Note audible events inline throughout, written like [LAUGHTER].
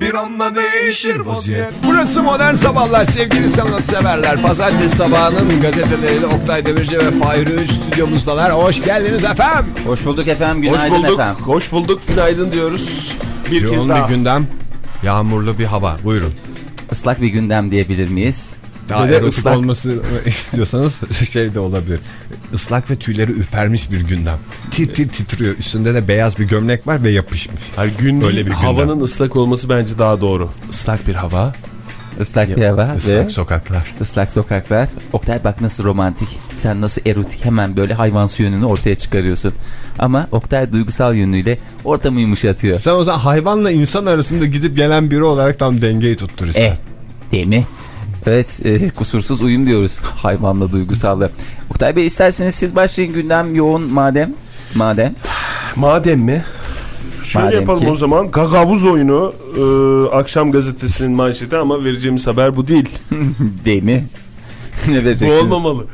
bir anda değişir vaziyet Burası Modern Sabahlar sevgili sanatseverler. Pazartesi sabahının gazeteleriyle Oktay Demirci ve Fahri stüdyomuzdalar. Hoş geldiniz efendim. Hoş bulduk efendim. Günaydın Hoş bulduk. efendim. Hoş bulduk. Günaydın diyoruz. Bir kez Yoğun daha. bir gündem, yağmurlu bir hava. Buyurun. Islak bir gündem diyebilir miyiz? Daha Ve de erotik ıslak. olması [LAUGHS] istiyorsanız şey de olabilir. Islak ve tüyleri ürpermiş bir gündem. Tir tir titriyor. Üstünde de beyaz bir gömlek var ve yapışmış. Her gün Öyle bir gündem. havanın ıslak olması bence daha doğru. Islak bir hava. Islak bir hava ve Islak sokaklar. ıslak sokaklar. Oktay bak nasıl romantik. Sen nasıl erotik hemen böyle hayvansı yönünü ortaya çıkarıyorsun. Ama Oktay duygusal yönüyle ortamı yumuşatıyor. Sen o zaman hayvanla insan arasında gidip gelen biri olarak tam dengeyi tuttur ister. Eh değil mi? Evet e, kusursuz uyum diyoruz hayvanla duygusallı. Oktay Bey isterseniz siz başlayın gündem yoğun madem. Madem. Madem mi? Şöyle Madem yapalım ki- o zaman. Gagavuz oyunu e, akşam gazetesinin manşeti ama vereceğimiz haber bu değil. [LAUGHS] Değil mi? [LAUGHS] ne Bu vereceksiniz? olmamalı.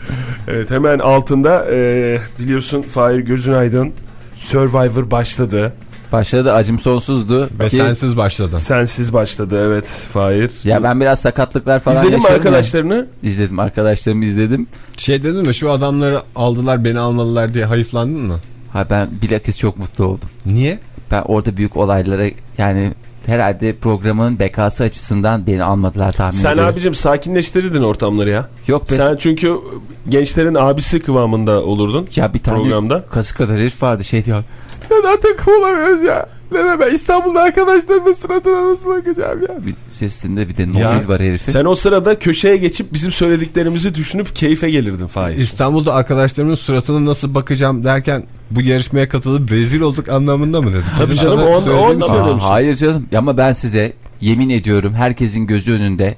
Evet hemen altında e, biliyorsun Fahir Gözün Aydın Survivor başladı. Başladı acım sonsuzdu. Ve Ki- sensiz başladın. Sensiz başladı evet Fahir. Ya ben biraz sakatlıklar falan İzledin mi yaşıyorum ya. arkadaşlarını? İzledim arkadaşlarımı izledim. Şey dedin mi şu adamları aldılar beni almalılar diye hayıflandın mı? Ha ben bilakis çok mutlu oldum. Niye? Ben orada büyük olaylara yani herhalde programın bekası açısından beni almadılar tahmin Sen ediyorum. abicim sakinleştirirdin ortamları ya. Yok be. Sen çünkü gençlerin abisi kıvamında olurdun ya bir tane programda. kasık kadar herif vardı şey diyor. Neden takım olamıyoruz ya? Neden ben İstanbul'da arkadaşlarımın suratına nasıl bakacağım ya? Bir sesinde bir de Ya, Nobel var herifin. Sen o sırada köşeye geçip bizim söylediklerimizi düşünüp keyfe gelirdin Fahir. İstanbul'da arkadaşlarımın suratına nasıl bakacağım derken bu yarışmaya katılıp rezil olduk anlamında mı dedin? Tabii canım, o an- söylediğimiz o şey. şey. hayır canım ama ben size yemin ediyorum herkesin gözü önünde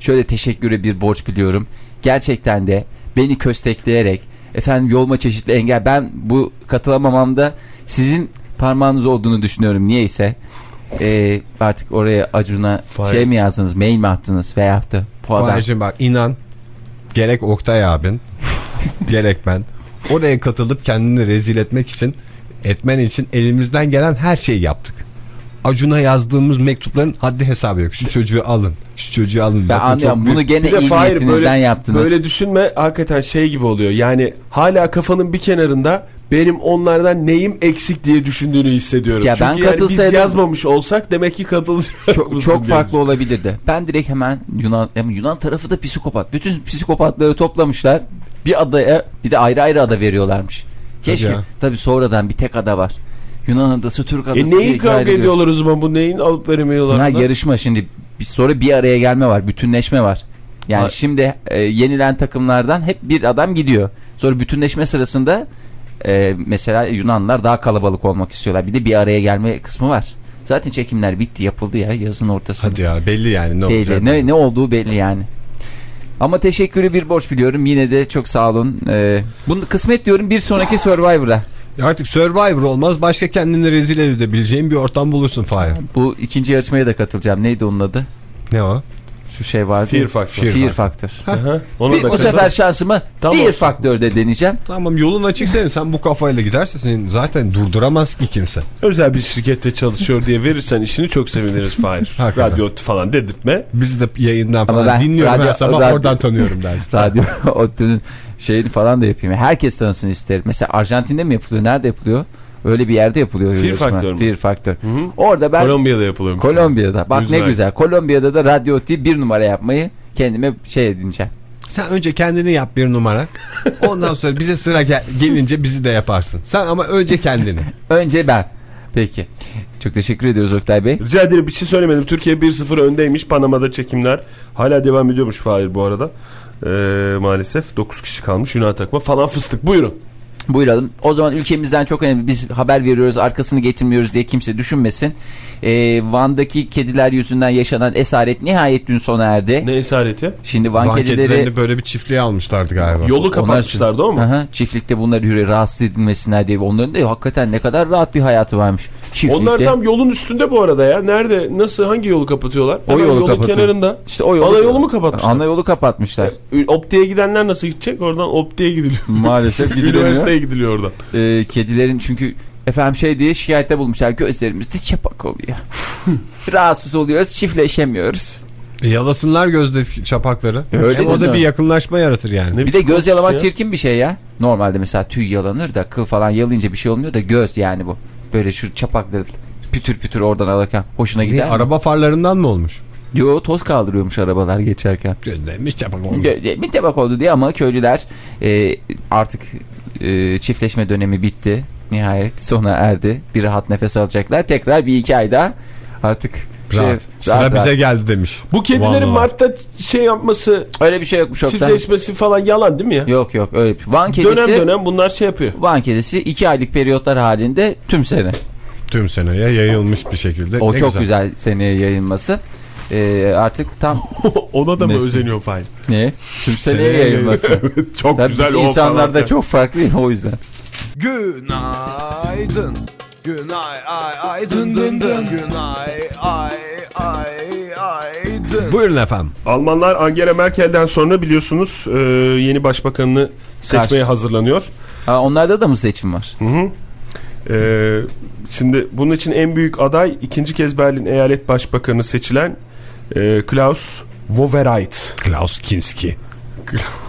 şöyle teşekküre bir borç biliyorum. Gerçekten de beni köstekleyerek efendim yolma çeşitli engel ben bu katılamamamda sizin parmağınız olduğunu düşünüyorum niyeyse. Ee, artık oraya Acun'a şey mi yazdınız mail mi attınız veyahut da bu adam Fahir'cim bak inan gerek Oktay abin [LAUGHS] gerek ben oraya katılıp kendini rezil etmek için etmen için elimizden gelen her şeyi yaptık. Acun'a yazdığımız mektupların haddi hesabı yok. Şu çocuğu alın. Şu çocuğu alın. ben Bakın çok anlıyorum büyük- bunu gene iyi niyetinizden böyle, yaptınız. böyle düşünme hakikaten şey gibi oluyor. Yani hala kafanın bir kenarında benim onlardan neyim eksik diye düşündüğünü hissediyorum. Ya ben Çünkü yani biz yazmamış olsak demek ki katılacak. çok, çok farklı olabilirdi. Ben direkt hemen Yunan hem Yunan tarafı da psikopat. Bütün psikopatları toplamışlar. Bir adaya bir de ayrı ayrı ada veriyorlarmış. Keşke. ya. Tabii sonradan bir tek ada var. Yunan adası, Türk adası. E diye neyin ayrı kavga diyor. ediyorlar o zaman bu neyin alıp veremiyorlar? Bunlar bunlar? yarışma şimdi. Bir sonra bir araya gelme var. Bütünleşme var. Yani Ha- şimdi e, yenilen takımlardan hep bir adam gidiyor. Sonra bütünleşme sırasında e, mesela Yunanlar daha kalabalık olmak istiyorlar. Bir de bir araya gelme kısmı var. Zaten çekimler bitti yapıldı ya yazın ortasında. Hadi ya belli yani ne belli. olacak. Ne, ne olduğu belli yani. Ama teşekkürü bir borç biliyorum. Yine de çok sağ olun. Ee, bunu kısmet diyorum bir sonraki Survivor'a. Ya artık Survivor olmaz başka kendini rezil edebileceğin bir ortam bulursun Fahir. Bu ikinci yarışmaya da katılacağım. Neydi onun adı? Ne o? Şu şey vardı. Fear Factor. Fear, Fear Factor. Aha, Ona Bir, da o sefer şansımı Tam Fear. Factor'da deneyeceğim. Tamam yolun açık senin. Sen bu kafayla gidersen seni zaten durduramaz ki kimse. özel bir şirkette çalışıyor diye verirsen işini çok seviniriz Fahir. [LAUGHS] Radyo falan dedirtme. Bizi de yayından Ama falan ben dinliyorum radyo- her sabah radyo- oradan tanıyorum dersin. [LAUGHS] Radyo [LAUGHS] ODTÜ'nün şeyini falan da yapayım. Herkes tanısın isterim. Mesela Arjantin'de mi yapılıyor? Nerede yapılıyor? Öyle bir yerde yapılıyor. Fear yarışma. Factor mu? Fear Factor. Hı hı. Orada ben Kolombiya'da yapılıyor. Kolombiya'da. Bak Güzel. ne güzel. Kolombiya'da da Radyo bir numara yapmayı kendime şey edineceğim. Sen önce kendini yap bir numara. Ondan sonra bize sıra gel- gelince bizi de yaparsın. Sen ama önce kendini. [LAUGHS] Önce ben. Peki. Çok teşekkür ediyoruz Oktay Bey. Rica ederim bir şey söylemedim. Türkiye 1-0 öndeymiş. Panama'da çekimler. Hala devam ediyormuş Fahir bu arada. Ee, maalesef 9 kişi kalmış Yunan takımı falan fıstık. Buyurun. Buyuralım. O zaman ülkemizden çok önemli. Biz haber veriyoruz arkasını getirmiyoruz diye kimse düşünmesin. Ee, Van'daki kediler yüzünden yaşanan esaret nihayet dün sona erdi. Ne esareti? Şimdi Van, Van kedileri... kedilerini böyle bir çiftliğe almışlardı galiba. Yolu kapatmışlardı o mu? Aha, çiftlikte bunları yürü rahatsız edilmesinler diye. Onların da hakikaten ne kadar rahat bir hayatı varmış. Çiftlikte. Onlar tam yolun üstünde bu arada ya. Nerede? Nasıl? Hangi yolu kapatıyorlar? O yolu yolun kapatıyor. kenarında. işte o yolu, Ana yolu mu kapatmışlar? Ana yolu kapatmışlar. Opti'ye gidenler nasıl gidecek? Oradan Opti'ye gidiliyor. Maalesef [LAUGHS] gidilemiyor. Üniversiteye gidiliyor oradan. Ee, kedilerin çünkü efendim şey diye şikayette bulmuşlar. Gözlerimizde çapak oluyor. [LAUGHS] Rahatsız oluyoruz, çiftleşemiyoruz. E, yalasınlar gözdeki çapakları. Öyle Hem o da mi? bir yakınlaşma yaratır yani. Ne Bir de göz yalamak ya? çirkin bir şey ya. Normalde mesela tüy yalanır da kıl falan yalayınca bir şey olmuyor da göz yani bu. Böyle şu çapakları pütür pütür oradan alırken hoşuna Ne, gider mi? araba farlarından mı olmuş? Yo toz kaldırıyormuş arabalar geçerken. Gözlemiş çapak olmuş. Gö- Bir tabak oldu diye ama köylüler e, artık e, çiftleşme dönemi bitti. Nihayet sona erdi. Bir rahat nefes alacaklar. Tekrar bir iki ayda artık şey, Rahat. Sıra rahat, bize rahat. geldi demiş. Bu kedilerin Vallahi. Mart'ta şey yapması, Öyle bir şey yokmuş çiftleşmesi falan yalan değil mi ya? Yok yok öyle. bir- Van kedisi, Dönem dönem bunlar şey yapıyor. Van kedisi iki aylık periyotlar halinde tüm sene. Tüm seneye yayılmış bir şekilde. O Ne çok güzel. seneye yayılması. E, artık tam [LAUGHS] Ona da mı özeniyor Fahir? ne? Tüm seneye Seneye yayılması. [LAUGHS] Çok Tabii güzel o insanlar da çok farklı o yüzden. Günaydın. Günay ay ay dın dın dın. Günay ay ay ay dın. Buyurun efendim. Almanlar Angela Merkel'den sonra biliyorsunuz e, yeni başbakanını seçmeye Karşı. hazırlanıyor. Ha, onlarda da mı seçim var? Hı hı. E, şimdi bunun için en büyük aday ikinci kez Berlin Eyalet Başbakanı seçilen Klaus Wowereit. Klaus Kinski. [LAUGHS]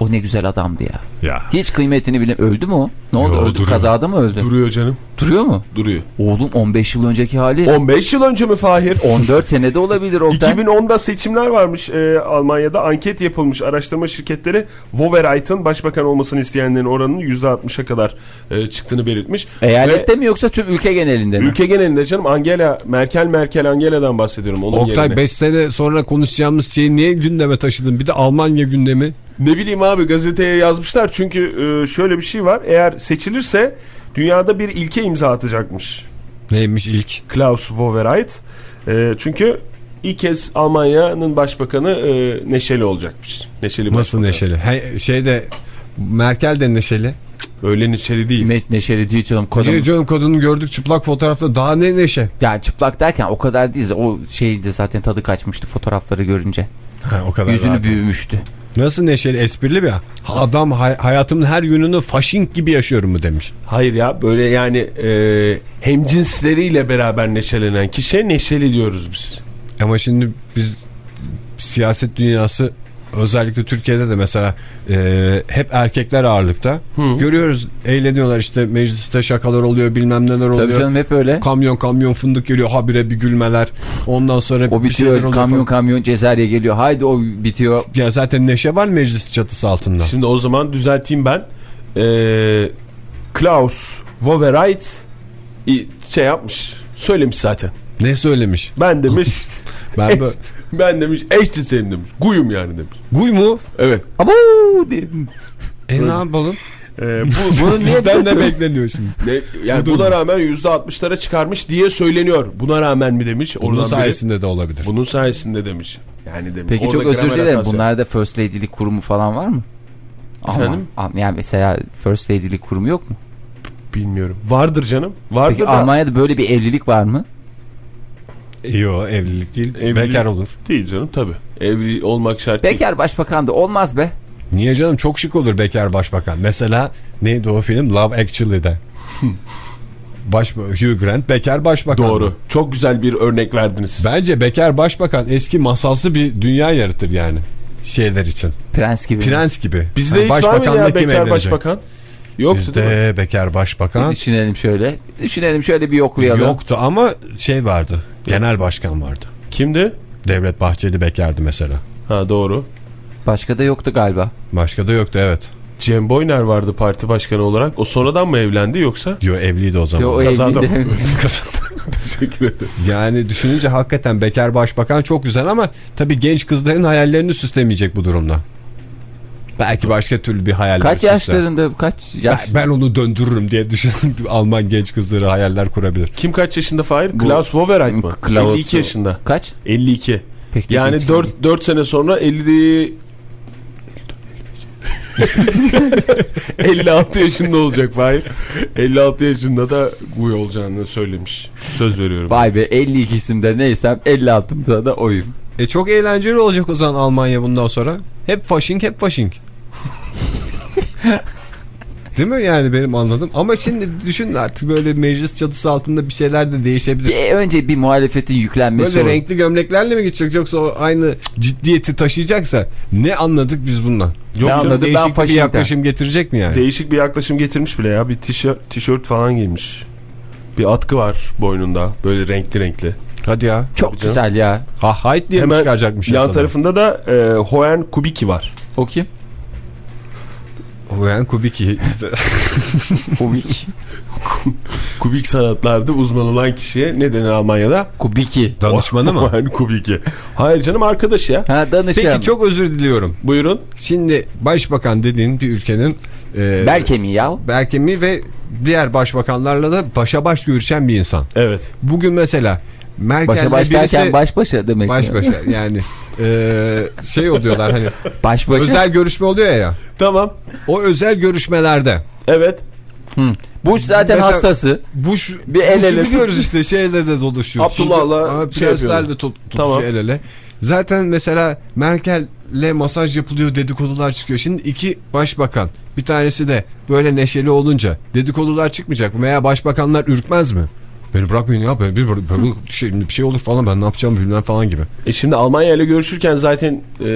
O ne güzel adamdı ya. Ya. Hiç kıymetini bile öldü mü o? Ne oldu? Yo, öldü. duruyor. Kazada mı öldü? Duruyor canım. Duruyor mu? Duruyor. Oğlum 15 yıl önceki hali 15 yıl önce mi Fahir? 14 senede olabilir Oktay. 2010'da seçimler varmış e, Almanya'da anket yapılmış araştırma şirketleri Wowereit'in başbakan olmasını isteyenlerin oranının %60'a kadar e, çıktığını belirtmiş. Eyalette mi yoksa tüm ülke genelinde mi? Ülke genelinde canım Angela Merkel Merkel Angela'dan bahsediyorum onun Oktay yerine. 5 sene sonra konuşacağımız şeyi niye gündeme taşıdın? Bir de Almanya gündemi. Ne bileyim abi gazeteye yazmışlar çünkü e, şöyle bir şey var eğer seçilirse dünyada bir ilke imza atacakmış Neymiş ilk? Klaus Wowereit. E, çünkü ilk kez Almanya'nın başbakanı e, neşeli olacakmış. Neşeli Nasıl başbakan. neşeli? He, şeyde Merkel de neşeli. Öyle neşeli değil. Ne, neşeli değil canım. Kadın, Niye canım kadını gördük çıplak fotoğrafta daha ne neşe? yani çıplak derken o kadar değil. O şeydi zaten tadı kaçmıştı fotoğrafları görünce. Ha, o kadar Yüzünü rahat. büyümüştü. Nasıl neşeli esprili bir. Adam hay- hayatımın her gününü faşink gibi yaşıyorum mu demiş. Hayır ya böyle yani e, hemcinsleriyle beraber neşelenen kişiye neşeli diyoruz biz. Ama şimdi biz siyaset dünyası özellikle Türkiye'de de mesela e, hep erkekler ağırlıkta. Görüyoruz eğleniyorlar işte mecliste şakalar oluyor bilmem neler oluyor. Tabii canım hep öyle. Kamyon kamyon fındık geliyor habire bir gülmeler. Ondan sonra O bitiyor kamyon falan. kamyon Cezayir'e geliyor. Haydi o bitiyor. Ya zaten neşe var meclis çatısı altında. Şimdi o zaman düzelteyim ben. E, Klaus Wowereit i- şey yapmış. Söylemiş zaten. Ne söylemiş? Ben demiş. [LAUGHS] Ben [LAUGHS] böyle... ben demiş eşcinseyim demiş. Guyum yani demiş. Guy mu? Evet. Abo diye. E ne yapalım? E, [LAUGHS] bu, Bunu niye diyorsun? bekleniyor şimdi? [LAUGHS] ne, yani Bu buna rağmen %60'lara çıkarmış diye söyleniyor. Buna rağmen mi demiş. Bunun Oradan biri- sayesinde de olabilir. Bunun sayesinde demiş. Yani demiş. Peki çok özür dilerim. Bunlarda First Lady'lik kurumu falan var mı? Efendim? Ama, yani mesela First Lady'lik kurumu yok mu? Bilmiyorum. Vardır canım. Vardır Peki da Almanya'da böyle bir evlilik var mı? Yok evlilik değil. Evlilik- Bekar olur. değil canım tabi. Evli olmak şart değil. Bekar başbakan da olmaz be. Niye canım çok şık olur bekar başbakan. Mesela neydi o film Love Actually'de. [LAUGHS] Baş, Hugh Grant bekar başbakan. Doğru. Çok güzel bir örnek verdiniz. Bence bekar başbakan eski masalsı bir dünya yaratır yani. Şeyler için. Prens gibi. Prens gibi. Bizde Yani hiç var mıydı ya bekar evlenecek? başbakan? Yoktu değil mi? Bizde bekar başbakan Düşünelim şöyle. Düşünelim şöyle bir yoklayalım. yoktu ama şey vardı. Genel başkan vardı. Kimdi? Devlet Bahçeli bekardı mesela. Ha doğru. Başka da yoktu galiba. Başka da yoktu evet. Cem Boyner vardı parti başkanı olarak. O sonradan mı evlendi yoksa? Yo evliydi o zaman. Yo, o Kazada evliliğinde- [LAUGHS] [LAUGHS] Teşekkür ederim. Yani düşününce hakikaten bekar başbakan çok güzel ama tabii genç kızların hayallerini süslemeyecek bu durumda. Belki başka türlü bir hayal. Kaç yaşlarında kaç yaş? Ben, ben onu döndürürüm diye düşünüyorum. [LAUGHS] Alman genç kızları hayaller kurabilir. Kim kaç yaşında Fahir? Klaus Wowereit mı? Klaus- 52 yaşında. Kaç? 52. Pek de Yani genç 4, 4 sene sonra 50 56 [LAUGHS] yaşında olacak Fahir. 56 yaşında da bu olacağını söylemiş. Söz veriyorum. Vay be 52 isimde neysem 56'mda da oyum. E çok eğlenceli olacak o zaman Almanya bundan sonra. Hep faşink hep faşink. [LAUGHS] Değil mi yani benim anladım. Ama şimdi düşün artık böyle meclis çatısı altında bir şeyler de değişebilir. Bir, önce bir muhalefetin yüklenmesi Böyle olur. renkli gömleklerle mi gidecek yoksa o aynı ciddiyeti taşıyacaksa ne anladık biz bundan? Ne canım, anladım ben değişik bir faşinkten. yaklaşım getirecek mi yani? Değişik bir yaklaşım getirmiş bile ya. Bir tişört, tişört falan giymiş. Bir atkı var boynunda. Böyle renkli renkli. Hadi ya. Çok Tabii canım. güzel ya. Ha hayt diye mi Hemen çıkaracakmış Yan yasada? tarafında da e, Hoen Kubiki var. O kim? O yani Kubiki [LAUGHS] işte. Kubik. Kubik sanatlarda uzman olan kişiye ne denir Almanya'da? Kubiki. Danışmanı mı? [LAUGHS] Hoen [LAUGHS] Kubiki. Hayır canım arkadaş ya. Ha danışan. Peki çok özür diliyorum. Buyurun. Şimdi başbakan dediğin bir ülkenin e, Belki mi ya? Berkemi ve diğer başbakanlarla da başa baş görüşen bir insan. Evet. Bugün mesela Merkel'le Başa baş birisi derken baş başa demek. baş başa yani e, şey oluyorlar hani Baş başa. özel görüşme oluyor ya. Tamam. O özel görüşmelerde Evet. Bush zaten Mesela- hastası. Bush Bir el Bush'u ele biliyoruz işte şeyle de dolaşıyor. Abdullah'la şey prensler yapıyorlar. de tut, tutuşuyor Tamam. el ele. Zaten mesela Merkel'le masaj yapılıyor dedikodular çıkıyor. Şimdi iki başbakan bir tanesi de böyle neşeli olunca dedikodular çıkmayacak mı? Veya başbakanlar ürkmez mi? Beni bırakmayın ya ben bir, bir, şey, bir şey olur falan ben ne yapacağımı bilmem falan gibi. E şimdi Almanya ile görüşürken zaten e,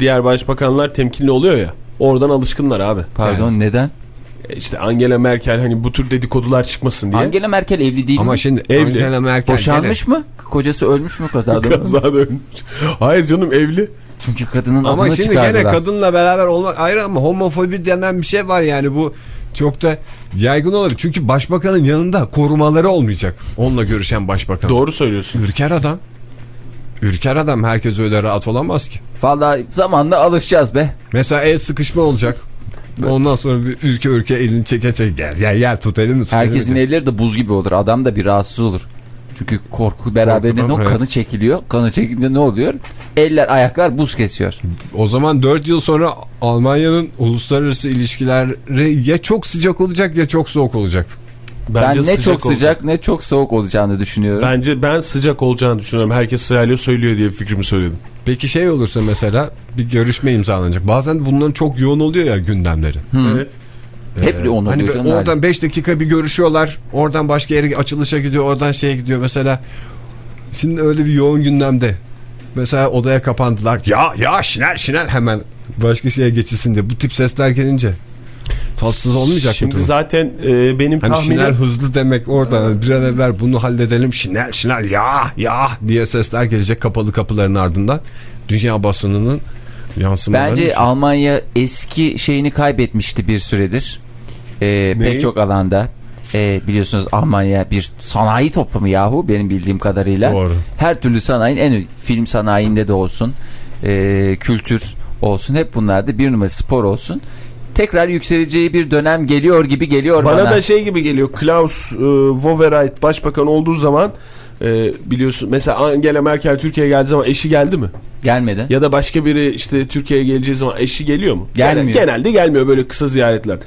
diğer başbakanlar temkinli oluyor ya. Oradan alışkınlar abi. Pardon neden? E işte Angela Merkel hani bu tür dedikodular çıkmasın diye. Angela Merkel evli değil Ama mi? şimdi Evli. Angela Merkel Boşanmış mı? Kocası ölmüş mü kazada? [LAUGHS] mı? Kazada ölmüş. Hayır canım evli. Çünkü kadının Ama adını şimdi çıkardılar. gene kadınla beraber olmak ayrı ama homofobi denen bir şey var yani bu çok da yaygın olabilir. Çünkü başbakanın yanında korumaları olmayacak. Onunla görüşen başbakan. Doğru söylüyorsun. Ürker adam. Ürker adam herkes öyle rahat olamaz ki. Vallahi zamanla alışacağız be. Mesela el sıkışma olacak. Ondan sonra bir ülke ülke elini çeke çeke gel gel gel tut elimi tut Herkesin elimi. elleri de buz gibi olur. Adam da bir rahatsız olur. Çünkü korku beraberinde o evet. kanı çekiliyor. Kanı çekince ne oluyor? Eller ayaklar buz kesiyor. O zaman 4 yıl sonra Almanya'nın uluslararası ilişkileri ya çok sıcak olacak ya çok soğuk olacak. ben ne sıcak çok olacak. sıcak ne çok soğuk olacağını düşünüyorum. Bence ben sıcak olacağını düşünüyorum. Herkes sırayla söylüyor diye fikrimi söyledim. Peki şey olursa mesela bir görüşme imzalanacak. Bazen bunların çok yoğun oluyor ya gündemleri. Evet. Hep onu Hani diyorsun. böyle oradan 5 dakika bir görüşüyorlar. Oradan başka yere açılışa gidiyor. Oradan şeye gidiyor. Mesela şimdi öyle bir yoğun gündemde. Mesela odaya kapandılar. Ya ya şiner şiner hemen başka şeye geçilsin diye. Bu tip sesler gelince tatsız olmayacak mı Şimdi zaten e, benim Hani tahminim şiner hızlı demek oradan bir an evvel bunu halledelim şiner şiner ya ya diye sesler gelecek kapalı kapıların ardından. Dünya basınının yansımaları. Bence Almanya eski şeyini kaybetmişti bir süredir. Neyi? pek çok alanda. Ee, biliyorsunuz Almanya bir sanayi toplumu yahu benim bildiğim kadarıyla. Doğru. Her türlü sanayinin en film sanayinde de olsun, ee, kültür olsun hep bunlarda bir numara spor olsun. Tekrar yükseleceği bir dönem geliyor gibi geliyor bana. bana da şey gibi geliyor. Klaus e, Wowereit başbakan olduğu zaman e, biliyorsun mesela Angela Merkel Türkiye'ye geldiği zaman eşi geldi mi? Gelmedi. Ya da başka biri işte Türkiye'ye geleceği zaman eşi geliyor mu? Gelmiyor. Genel- genelde gelmiyor böyle kısa ziyaretler.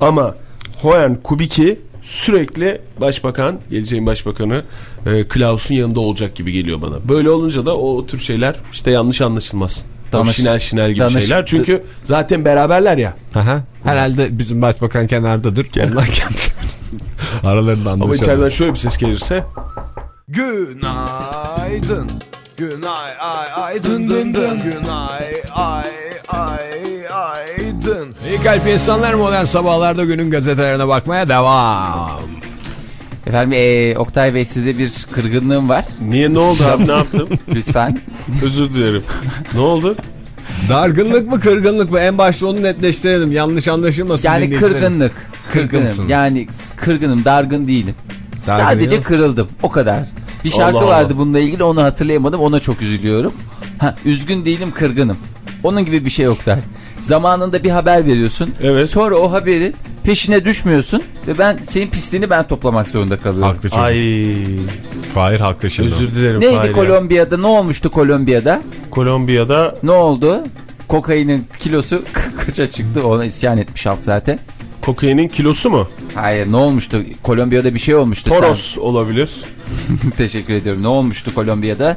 Ama Hoen Kubiki sürekli başbakan, geleceğin başbakanı e, Klaus'un yanında olacak gibi geliyor bana. Böyle olunca da o tür şeyler işte yanlış anlaşılmaz. Danış- o şinel şinel gibi danış- şeyler. Çünkü zaten beraberler ya. Aha. Herhalde bizim başbakan kenardadır. Onlar kendi [LAUGHS] aralarında Ama içeriden şöyle bir ses gelirse Günaydın. Günay ay ay dın dın dın. Günay ay ay ay dın. İyi kalp insanlar modern sabahlarda günün gazetelerine bakmaya devam. Efendim ee, Oktay Bey size bir kırgınlığım var. niye ne oldu abi ne [LAUGHS] yaptım? Lütfen. Özür dilerim. Ne oldu? Dargınlık mı kırgınlık mı en başta onu netleştirelim yanlış anlaşılmasın. Yani kırgınlık. Kırgınsın. Kırgınım. Yani kırgınım, dargın değilim. Dargın Sadece yok. kırıldım. O kadar. Bir şarkı Allah Allah. vardı bununla ilgili onu hatırlayamadım. Ona çok üzülüyorum. Ha, üzgün değilim, kırgınım. Onun gibi bir şey yok der. Zamanında bir haber veriyorsun. Evet. Sonra o haberin peşine düşmüyorsun ve ben senin pisliğini ben toplamak zorunda kalıyorum. Haklı çocuk. Ay Fahir haklı şimdi. özür dilerim. Neydi Fahir ya. Kolombiya'da? Ne olmuştu Kolombiya'da? Kolombiya'da Ne oldu? Kokainin kilosu [LAUGHS] kaça çıktı? Ona isyan etmiş halk zaten. kokainin kilosu mu? Hayır ne olmuştu? Kolombiya'da bir şey olmuştu. Sen- Toros olabilir. [LAUGHS] Teşekkür ediyorum. Ne olmuştu Kolombiya'da?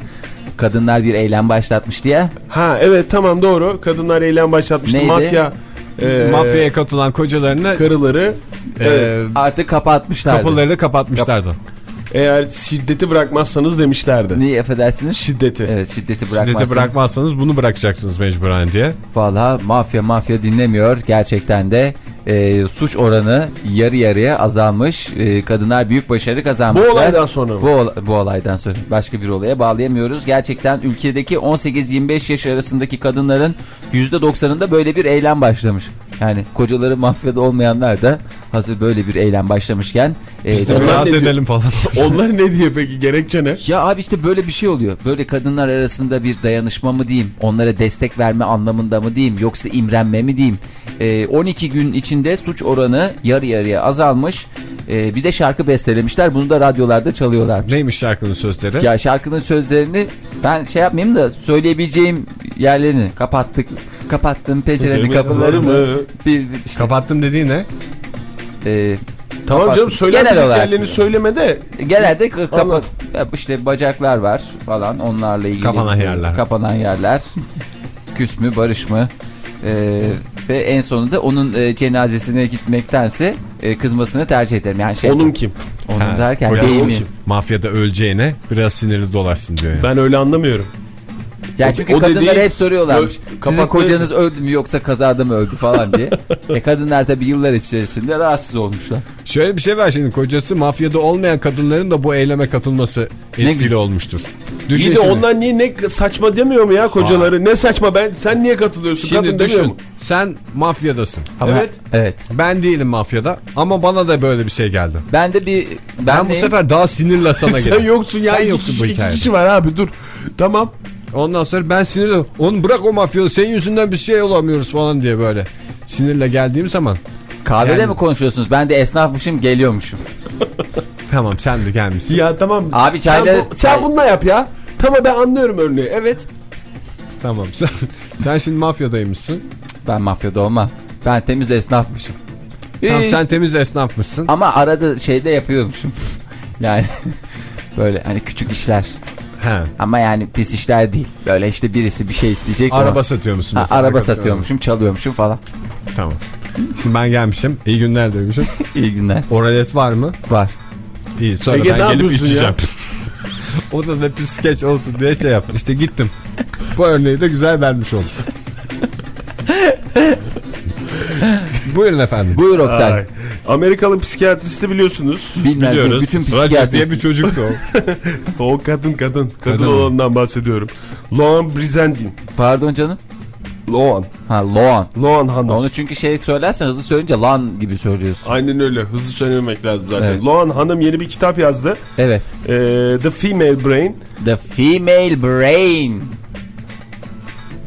Kadınlar bir eylem başlatmıştı ya. Ha evet tamam doğru. Kadınlar eylem başlatmıştı. Neydi? Mafya e, Mafyaya katılan kocalarını karıları e, Artık kapatmışlardı. kapılarını kapatmışlardı. eğer şiddeti bırakmazsanız demişlerdi. Niye affedersiniz? Şiddeti. Evet şiddeti bırakmazsın. Şiddeti bırakmazsanız bunu bırakacaksınız mecburen diye. Valla mafya mafya dinlemiyor. Gerçekten de e, suç oranı yarı yarıya azalmış. E, kadınlar büyük başarı Bu kazanmışlar. olaydan sonra mı? Bu, ola- bu olaydan sonra başka bir olaya bağlayamıyoruz. Gerçekten ülkedeki 18-25 yaş arasındaki kadınların %90'ında böyle bir eylem başlamış. Yani kocaları mafyada olmayanlar da hazır böyle bir eylem başlamışken e, Biz de Onlar bir rahat edelim falan. [LAUGHS] Onlar ne diye peki gerekçe ne? Ya abi işte böyle bir şey oluyor. Böyle kadınlar arasında bir dayanışma mı diyeyim? Onlara destek verme anlamında mı diyeyim? Yoksa imrenme mi diyeyim? Ee, 12 gün içinde suç oranı yarı yarıya azalmış. Ee, bir de şarkı bestelemişler. Bunu da radyolarda çalıyorlar. Neymiş şarkının sözleri? Ya şarkının sözlerini ben şey yapmayayım da söyleyebileceğim yerlerini kapattık. Kapattım penceremi kapılarımı. Bir, işte, Kapattım dediği ne? e, Tamam canım olarak. yerlerini söyleme de Genelde kapat işte bacaklar var falan onlarla ilgili. Kapanan yerler. Kapanan yerler. [LAUGHS] Küs mü barış mı? Ee, ve en sonunda onun e, cenazesine gitmektense e, kızmasını tercih ederim. Yani şey onun kim? onun Ha, derken deyimi. kim? Mafyada öleceğine biraz sinirli dolaşsın diyor yani. Ben öyle anlamıyorum. Ya O- çünkü o kadınlar dediği- hep soruyorlarmış. Ö- Sizin kocanız öldü mü yoksa kazada mı öldü falan diye. [LAUGHS] e kadınlar tabii yıllar içerisinde rahatsız olmuşlar. Şöyle bir şey var şimdi kocası mafyada olmayan kadınların da bu eyleme katılması etkili olmuştur. İyi Düşün de şimdi. onlar niye ne saçma demiyor mu ya kocaları? Ne saçma ben sen niye katılıyorsun? Şimdi Kadın demiyor düşün mu? sen mafyadasın. Ama- Evet. Evet. Ben değilim mafyada ama bana da böyle bir şey geldi. Ben de bir ben, Ben, bu neyim? sefer daha sinirle sana [LAUGHS] Sen gelirim. yoksun ya. Sen iki yoksun kişi, bu iki hikayede. kişi var abi dur. Tamam. Ondan sonra ben sinirli onu bırak o mafyalı senin yüzünden bir şey olamıyoruz falan diye böyle. Sinirle geldiğim zaman kahvede Yani- mi konuşuyorsunuz? Ben de esnafmışım geliyormuşum. [LAUGHS] tamam sen de gelmişsin. Ya tamam. Abi sen, çayları- bu- sen çay- bununla yap ya. Tamam ben anlıyorum örneği. Evet. Tamam sen, [LAUGHS] sen şimdi mafyadaymışsın. Ben mafyada olmam. Ben temiz esnafmışım. Tamam sen temiz esnafmışsın. Ama arada şeyde yapıyormuşum. [LAUGHS] yani böyle hani küçük işler. He. Ama yani pis işler değil. Böyle işte birisi bir şey isteyecek. Araba ama- satıyor musun Ha, mesela? araba Arkadaşlar? satıyormuşum, çalıyormuşum falan. Tamam. Şimdi ben gelmişim. İyi günler demişim. [LAUGHS] İyi günler. Oralet var mı? Var. İyi sonra Ege, ben gelip yapıyorsun ya? içeceğim. [LAUGHS] o da ne bir skeç olsun diye şey yaptım. İşte gittim. Bu örneği de güzel vermiş oldum. [LAUGHS] Buyurun efendim. Buyur Oktay. Ay. Amerikalı psikiyatristi biliyorsunuz. Bilmem Biliyoruz. bütün Roger diye psikiyatrist. bir çocuktu o. [LAUGHS] [LAUGHS] O kadın kadın. Kadın, Kadın. olanından bahsediyorum. Loan Brizendin. Pardon canım. Loan. Ha Loan. Loan Hanım. Onu çünkü şey söylersen hızlı söyleyince lan gibi söylüyorsun. Aynen öyle. Hızlı söylememek lazım zaten. Evet. Loan Hanım yeni bir kitap yazdı. Evet. Ee, The Female Brain. The Female Brain.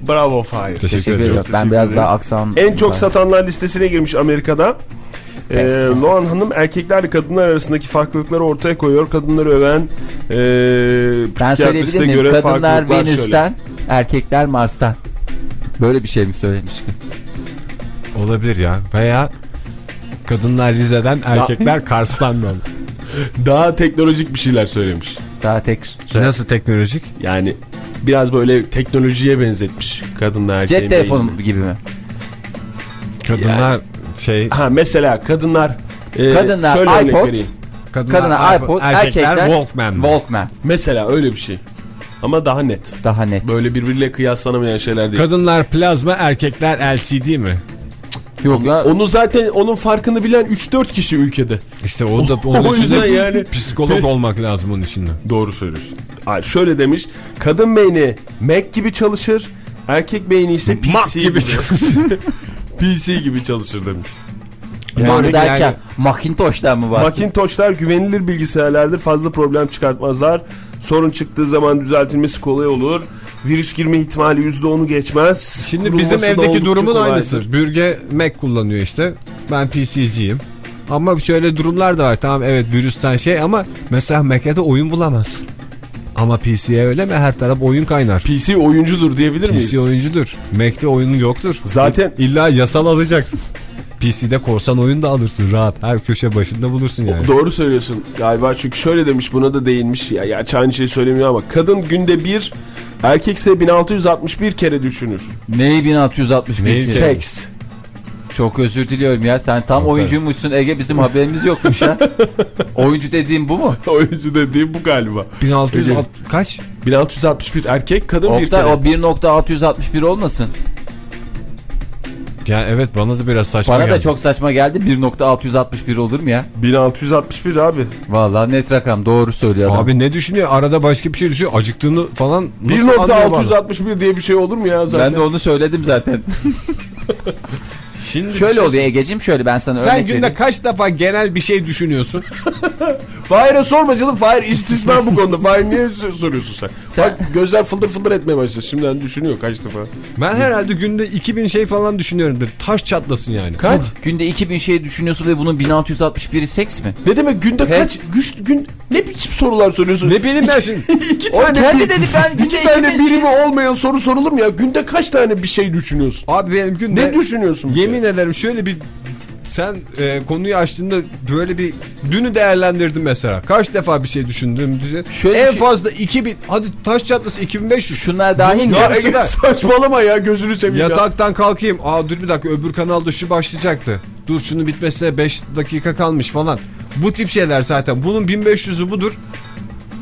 Bravo Fahir. Teşekkür, Teşekkür ediyorum. Ben biraz daha aksan... En çok satanlar listesine girmiş Amerika'da. Yes. Loan Hanım erkeklerle kadınlar arasındaki farklılıkları ortaya koyuyor. Kadınları öven e, Ben söyleyebilir miyim? göre Kadınlar. Venüs'ten, erkekler Mars'tan. Böyle bir şey mi söylemiş? Olabilir ya. Veya kadınlar Rize'den erkekler [LAUGHS] Kars'tan mı? Daha teknolojik bir şeyler söylemiş. Daha tek... Nasıl teknolojik? Yani biraz böyle teknolojiye benzetmiş kadınla erkeğin Cep telefonu gibi mi? Kadınlar şey Ha mesela kadınlar e, Kadınlar şöyle örnek iPod, vereyim. Kadına iPod, erkekler, Walkman. mı? Walkman. Mesela öyle bir şey. Ama daha net. Daha net. Böyle birbiriyle kıyaslanamayan şeyler değil. Kadınlar plazma, erkekler LCD mi? Yok ya. Onu zaten onun farkını bilen 3-4 kişi ülkede. İşte o da [LAUGHS] O onun için yüzden de yani- psikolog olmak lazım onun için de. Doğru söylüyorsun. Ay şöyle demiş. Kadın beyni Mac gibi çalışır. Erkek beyni ise PC Mac gibi çalışır. [LAUGHS] PC gibi çalışır demiş. Yani- derken yani- Macintosh'tan mı bahsediyorsun? Macintosh'lar güvenilir bilgisayarlardır. Fazla problem çıkartmazlar. Sorun çıktığı zaman düzeltilmesi kolay olur. Virüs girme ihtimali %10'u geçmez. Şimdi Kurulması bizim evdeki durumun kolaydır. aynısı. Bürge Mac kullanıyor işte. Ben PC'ciyim. Ama şöyle durumlar da var. Tamam evet virüsten şey ama mesela Mac'e de oyun bulamazsın. Ama PC'ye öyle mi? Her taraf oyun kaynar. PC oyuncudur diyebilir miyiz? PC oyuncudur. Mac'te oyunun yoktur. Zaten- illa yasal alacaksın. PC'de korsan oyun da alırsın rahat. Her köşe başında bulursun yani. Doğru söylüyorsun galiba çünkü şöyle demiş buna da değinmiş ya gerçi aynı şeyi söylemiyor ama kadın günde bir erkekse 1661 kere düşünür. Neyi 1661? Neyi? kere? Seks. Çok özür diliyorum ya. Sen tam Yok, oyuncuymuşsun Ege bizim haberimiz yokmuş ya. [LAUGHS] Oyuncu dediğim bu mu? [LAUGHS] Oyuncu dediğim bu galiba. 1600 kaç? 1661 erkek kadın bir Oktay kere. o 1.661 olmasın. Ya evet bana da biraz saçma Bana da geldi. çok saçma geldi. 1.661 olur mu ya? 1661 abi. Vallahi net rakam doğru söylüyor adam. Abi ne düşünüyor? Arada başka bir şey düşünüyor. Acıktığını falan nasıl anlıyor bana? 1.661 diye bir şey olur mu ya zaten? ben de onu söyledim zaten. [LAUGHS] Şimdi şöyle oluyor Ege'cim şöyle ben sana Sen örnek günde vereyim. kaç defa genel bir şey düşünüyorsun? [LAUGHS] Fahir'e sorma canım. Fahir istisna bu konuda. Fahir niye sor- soruyorsun sen? Sen- Bak gözler fıldır fıldır etmeye başladı. Şimdiden düşünüyor kaç defa. Ben herhalde günde 2000 şey falan düşünüyorumdur. Taş çatlasın yani. Kaç? Günde 2000 şey düşünüyorsun ve bunun 1661'i seks mi? Ne demek günde Kaç? kaç? Güç, gün, ne biçim sorular soruyorsun? Ne bileyim ben şimdi. [LAUGHS] İki O tane, kendi bir- dedi ben günde iki tane 2000 şey- birimi olmayan soru sorulur mu ya? Günde kaç tane bir şey düşünüyorsun? Abi benim günde... Ne düşünüyorsun? Yemin ederim şöyle bir... Sen e, konuyu açtığında böyle bir... Dünü değerlendirdim mesela. Kaç defa bir şey düşündüm. Şöyle en şey- fazla 2000... Hadi taş çatlası 2500. Şunlar dahil mi? Ya Ya Ege saçmalama ya gözünü seveyim ya. Yataktan kalkayım. Aa dur bir dakika öbür kanalda şu başlayacaktı. Dur şunu bitmesine 5 dakika kalmış falan. Bu tip şeyler zaten. Bunun 1500'ü budur.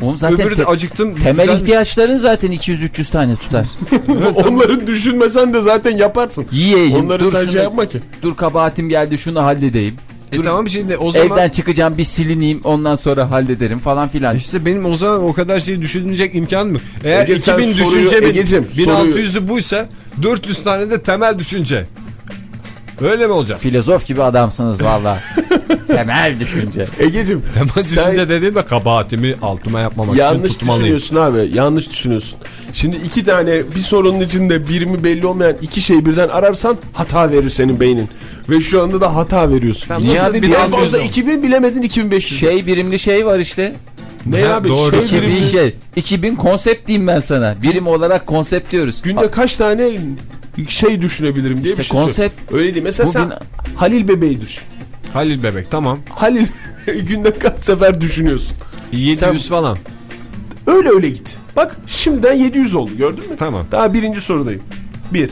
Oğlum zaten Öbürü de acıktım. temel güzelmiş. ihtiyaçların zaten 200-300 tane tutar. [LAUGHS] Onları düşünmesen de zaten yaparsın. Yiyeyim. Onları dur sen şunu- şey yapma ki. Dur kabahatim geldi şunu halledeyim. E tamam şimdi o zaman... Evden çıkacağım bir silineyim ondan sonra hallederim falan filan. İşte benim o zaman o kadar şey düşünecek imkanım yok. Eğer Ege, sen 2000 soruyu- düşünce Egeciğim, 1600'ü buysa 400 tane de temel düşünce. Öyle mi olacak? Filozof gibi adamsınız valla. [LAUGHS] Temel düşünce. Egeciğim Temel sen düşünce dediğim de kabahatimi altıma yapmamak için yanlış tutmalıyım. düşünüyorsun abi. Yanlış düşünüyorsun. Şimdi iki tane bir sorunun içinde birimi belli olmayan iki şey birden ararsan hata verir senin beynin. Ve şu anda da hata veriyorsun. Tamam, Niye bir En fazla oldu? 2000 bilemedin 2500. Şey birimli şey var işte. ne Ha, abi? doğru. Şey 2000 birimli- şey. 2000 konsept diyeyim ben sana. Birim olarak konsept diyoruz. Günde kaç tane şey düşünebilirim diye İşte bir şey konsept- Öyle değil. Mesela Bu sen Halil bebeği düşün. Halil bebek tamam. Halil [LAUGHS] günde kaç sefer düşünüyorsun? 700 Sen- falan. Öyle öyle git. Bak şimdiden 700 oldu gördün mü? Tamam. Daha birinci sorudayım. Bir.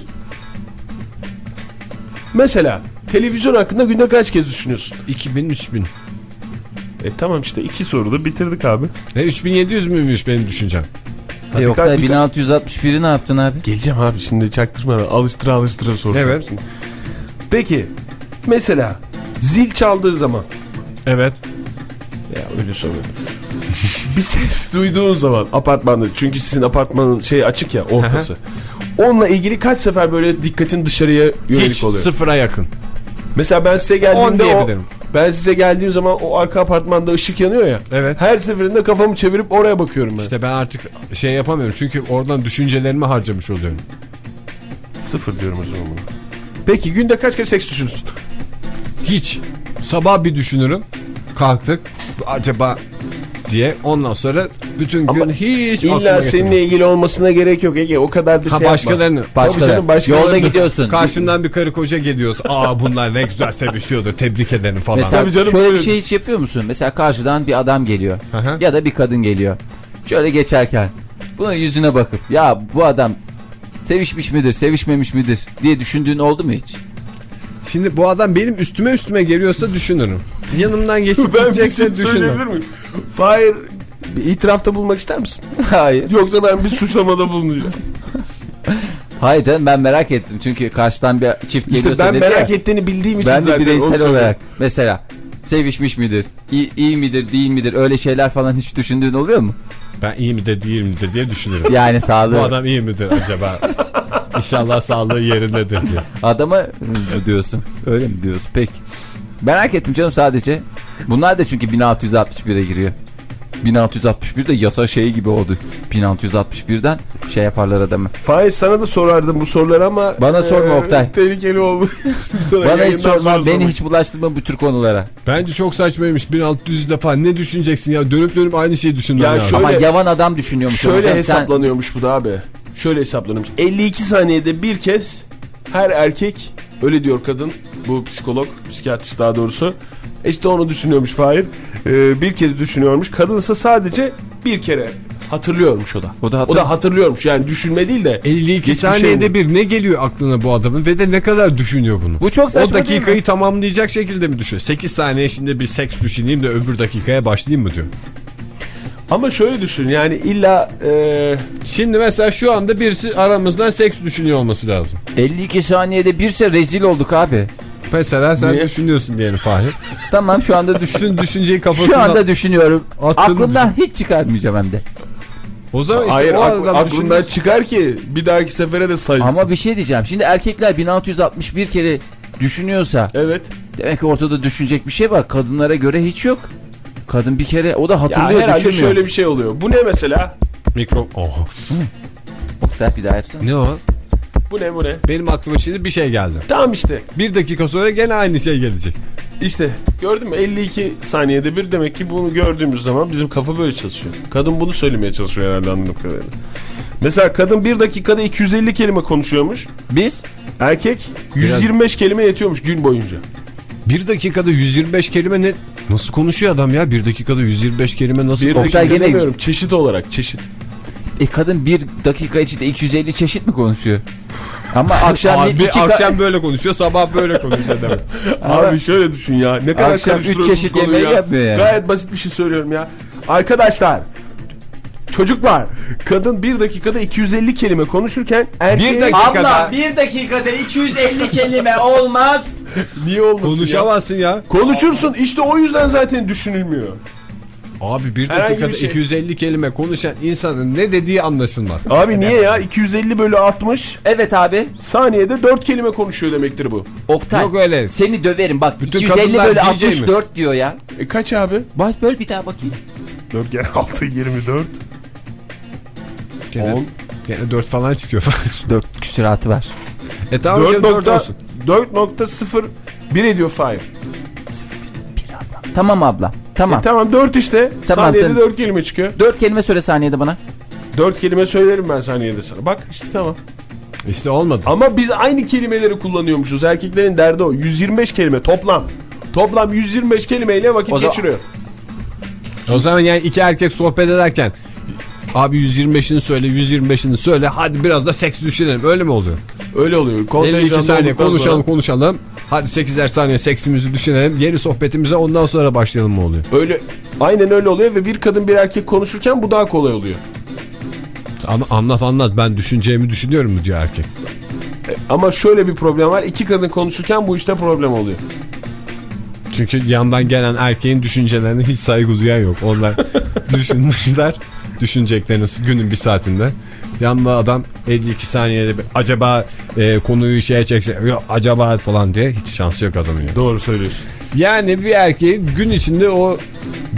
Mesela televizyon hakkında günde kaç kez düşünüyorsun? 2000 3000. E tamam işte iki soruda bitirdik abi. Ne 3700 müymüş benim düşüncem? E, Oktay birkaç- 1661'i ne yaptın abi? Geleceğim abi şimdi çaktırma alıştıra alıştıra soracağım. Evet. şimdi. Peki mesela zil çaldığı zaman Evet. ya öyle sormadım. [LAUGHS] bir ses duyduğun zaman apartmanda çünkü sizin apartmanın şey açık ya ortası. Onunla ilgili kaç sefer böyle dikkatin dışarıya yönelik Hiç oluyor? sıfıra yakın. Mesela ben size 10 geldiğimde o, diyebilirim. Ben size geldiğim zaman o arka apartmanda ışık yanıyor ya. Evet. Her seferinde kafamı çevirip oraya bakıyorum ben. İşte ben artık şey yapamıyorum çünkü oradan düşüncelerimi harcamış oluyorum. sıfır diyorum o zaman buna. Peki günde kaç kere seks düşünürsün? Hiç. Sabah bir düşünürüm. Kalktık. Acaba diye. Ondan sonra bütün gün Ama hiç İlla seninle ilgili olmasına gerek yok Ege. O kadar da Ha şey yapma. başkalarını. Başka Tabii canım, başkalarını- Yolda gidiyorsun. Karşımdan bir karı koca geliyoruz. Aa bunlar ne güzel sevişiyordur. Tebrik ederim falan. Mesela Tabii canım, şöyle bir şey hiç yapıyor musun? Mesela karşıdan bir adam geliyor. Hı. ya da bir kadın geliyor. Şöyle geçerken bunun yüzüne bakıp ya bu adam sevişmiş midir, sevişmemiş midir diye düşündüğün oldu mu hiç? Şimdi bu adam benim üstüme üstüme geliyorsa düşünürüm. Yanımdan geçip Ben şey gidecekse düşünürüm. miyim? Fahir bir itirafta bulmak ister misin? [LAUGHS] Hayır. Yoksa ben bir suçlamada bulunacağım. Hayır canım ben merak ettim. Çünkü karşıdan bir çift geliyorsa İşte ben dedi merak ya, ettiğini bildiğim için Ben de zaten onu bireysel söylüyorum. olarak mesela sevişmiş midir, iyi, iyi midir, değil midir öyle şeyler falan hiç düşündüğün oluyor mu? Ben iyi midir değil midir diye düşünürüm. Yani sağlığı. bu adam iyi midir acaba? İnşallah sağlığı yerindedir diye. Adama "Hı" diyorsun. Öyle mi diyorsun? Peki. Merak ettim canım sadece. Bunlar da çünkü 1661'e giriyor. 1661 de yasa şeyi gibi oldu. 1661'den şey yaparlar adamı. Faiz sana da sorardım bu soruları ama... Bana sorma Oktay. Tehlikeli oldu. [LAUGHS] Bana hiç sorma, beni hiç bulaştırma bu tür konulara. Bence çok saçmaymış 1600 defa ne düşüneceksin ya dönüp dönüp aynı şeyi düşünmen Ya lazım. şöyle- Ama yavan adam düşünüyormuş. Şöyle hocam. Sen- hesaplanıyormuş bu da abi. Şöyle hesaplanıyormuş. 52 saniyede bir kez her erkek öyle diyor kadın bu psikolog, psikiyatrist daha doğrusu. İşte onu düşünüyormuş Fahir. Ee, bir kez düşünüyormuş. Kadınsa sadece bir kere hatırlıyormuş o da. O da hatır- o da hatırlıyormuş. Yani düşünme değil de 52 geçmişe saniyede vurdu. bir ne geliyor aklına bu adamın ve de ne kadar düşünüyor bunu? Bu çok saçma O dakikayı tamamlayacak şekilde mi düşüyor? 8 saniye şimdi bir seks düşüneyim de öbür dakikaya başlayayım mı diyor. Ama şöyle düşün yani illa e, Şimdi mesela şu anda birisi aramızdan seks düşünüyor olması lazım. 52 saniyede birse rezil olduk abi. Mesela sen Niye? düşünüyorsun diyelim Fahir. [LAUGHS] Tamam şu anda düşün. Düşünceyi kafasına... şu anda düşünüyorum. Aklımdan hiç çıkarmayacağım hem de. O zaman işte hayır o ak- adam aklından çıkar ki bir dahaki sefere de sayılsın. Ama bir şey diyeceğim. Şimdi erkekler 1661 kere düşünüyorsa Evet. demek ki ortada düşünecek bir şey var. Kadınlara göre hiç yok. Kadın bir kere o da Ya hatırlıyor herhalde düşünmüyor. şöyle bir şey oluyor. Bu ne mesela? Mikro... Oh. Oktay bir daha yapsana. Ne o? Bu ne bu ne? Benim aklıma şimdi bir şey geldi. Tamam işte. Bir dakika sonra gene aynı şey gelecek. İşte gördün mü 52 saniyede bir demek ki bunu gördüğümüz zaman bizim kafa böyle çalışıyor. Kadın bunu söylemeye çalışıyor herhalde anladığım kadarıyla. Mesela kadın bir dakikada 250 kelime konuşuyormuş. Biz Erkek 125 kelime yetiyormuş gün boyunca. Bir dakikada 125 kelime ne? Nasıl konuşuyor adam ya? Bir dakikada 125 kelime nasıl Bir konuşuyor? dakika gene- demiyorum çeşit olarak çeşit. e, kadın bir dakika içinde 250 çeşit mi konuşuyor? Ama akşam Abi iki akşam böyle konuşuyor, sabah böyle konuşuyor demek. [LAUGHS] Abi şöyle düşün ya ne kadar Akşam üç çeşit yemeği ya. yapmıyor yani. Gayet basit bir şey söylüyorum ya. Arkadaşlar çocuklar kadın bir dakikada 250 kelime konuşurken erkeğe Bir dakika- Abla bir dakikada 250 kelime olmaz. [LAUGHS] niye olmasın ya? Konuşamazsın ya. Konuşursun işte o yüzden zaten düşünülmüyor. Abi bir Herhangi dakikada bir şey. 250 kelime konuşan insanın ne dediği anlaşılmaz. Abi niye ya 250 bölü 60 Evet abi. saniyede 4 kelime konuşuyor demektir bu. Oktay. Yok öyle. Seni döverim bak Bütün 250 kadınlar bölü DJ mi? 64 diyor ya. E kaç abi? Bak böl bir daha bakayım. 4 kere 6 24. Gene, 10. gene 4 falan çıkıyor. [LAUGHS] 4 küsuratı var. e tamam 4 canım, dört nokta olsun. 4.01 ediyor Fire. Tamam abla. Tamam. E tamam 4 işte. Tamam, saniyede sen- 4 kelime çıkıyor. 4 kelime söyle saniyede bana. 4 kelime söylerim ben saniyede sana. Bak işte tamam. İşte olmadı. Ama biz aynı kelimeleri kullanıyormuşuz. Erkeklerin derdi o. 125 kelime toplam. Toplam 125 kelimeyle vakit O zaman- geçiriyor. O zaman yani iki erkek sohbet ederken abi 125'ini söyle 125'ini söyle hadi biraz da seks düşünelim öyle mi oluyor? Öyle oluyor. 52 Kontenjanda saniye konuşalım sonra- konuşalım. Hadi 8'er saniye seksimizi düşünelim. Yeni sohbetimize ondan sonra başlayalım mı oluyor? Öyle aynen öyle oluyor ve bir kadın bir erkek konuşurken bu daha kolay oluyor. Ama anlat anlat ben düşüneceğimi düşünüyorum mu diyor erkek. Ama şöyle bir problem var. İki kadın konuşurken bu işte problem oluyor. Çünkü yandan gelen erkeğin düşüncelerine hiç saygı duyan yok. Onlar [LAUGHS] düşünmüşler. Düşüneceklerini günün bir saatinde. Yanında adam 52 saniyede bir, acaba e, konuyu şeye çekse yok acaba falan diye hiç şansı yok adamın. ya. Doğru söylüyorsun. Yani bir erkeğin gün içinde o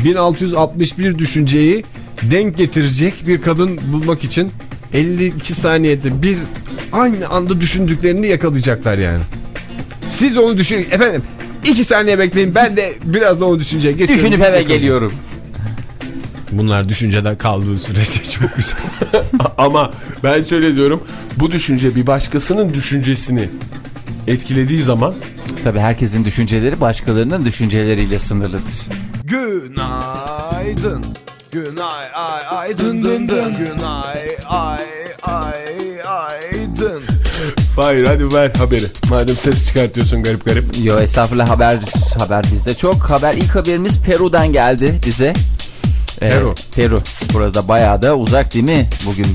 1661 düşünceyi denk getirecek bir kadın bulmak için 52 saniyede bir aynı anda düşündüklerini yakalayacaklar yani. Siz onu düşünün efendim 2 saniye bekleyin ben de biraz da onu düşünceye geçiyorum. Düşünüp eve geliyorum. Bunlar düşünceden kaldığı sürece [LAUGHS] çok güzel. [LAUGHS] Ama ben şöyle diyorum. Bu düşünce bir başkasının düşüncesini etkilediği zaman Tabii herkesin düşünceleri başkalarının düşünceleriyle sınırlıdır. Günaydın. Günay ay ay dın dın dın. Günay ay ay ay dın. Hayır hadi ver haberi. Madem ses çıkartıyorsun garip garip. Yo estağfurullah haber haber bizde çok. Haber ilk haberimiz Peru'dan geldi bize. Peru. Peru. Burada bayağı da uzak değil mi? Bugün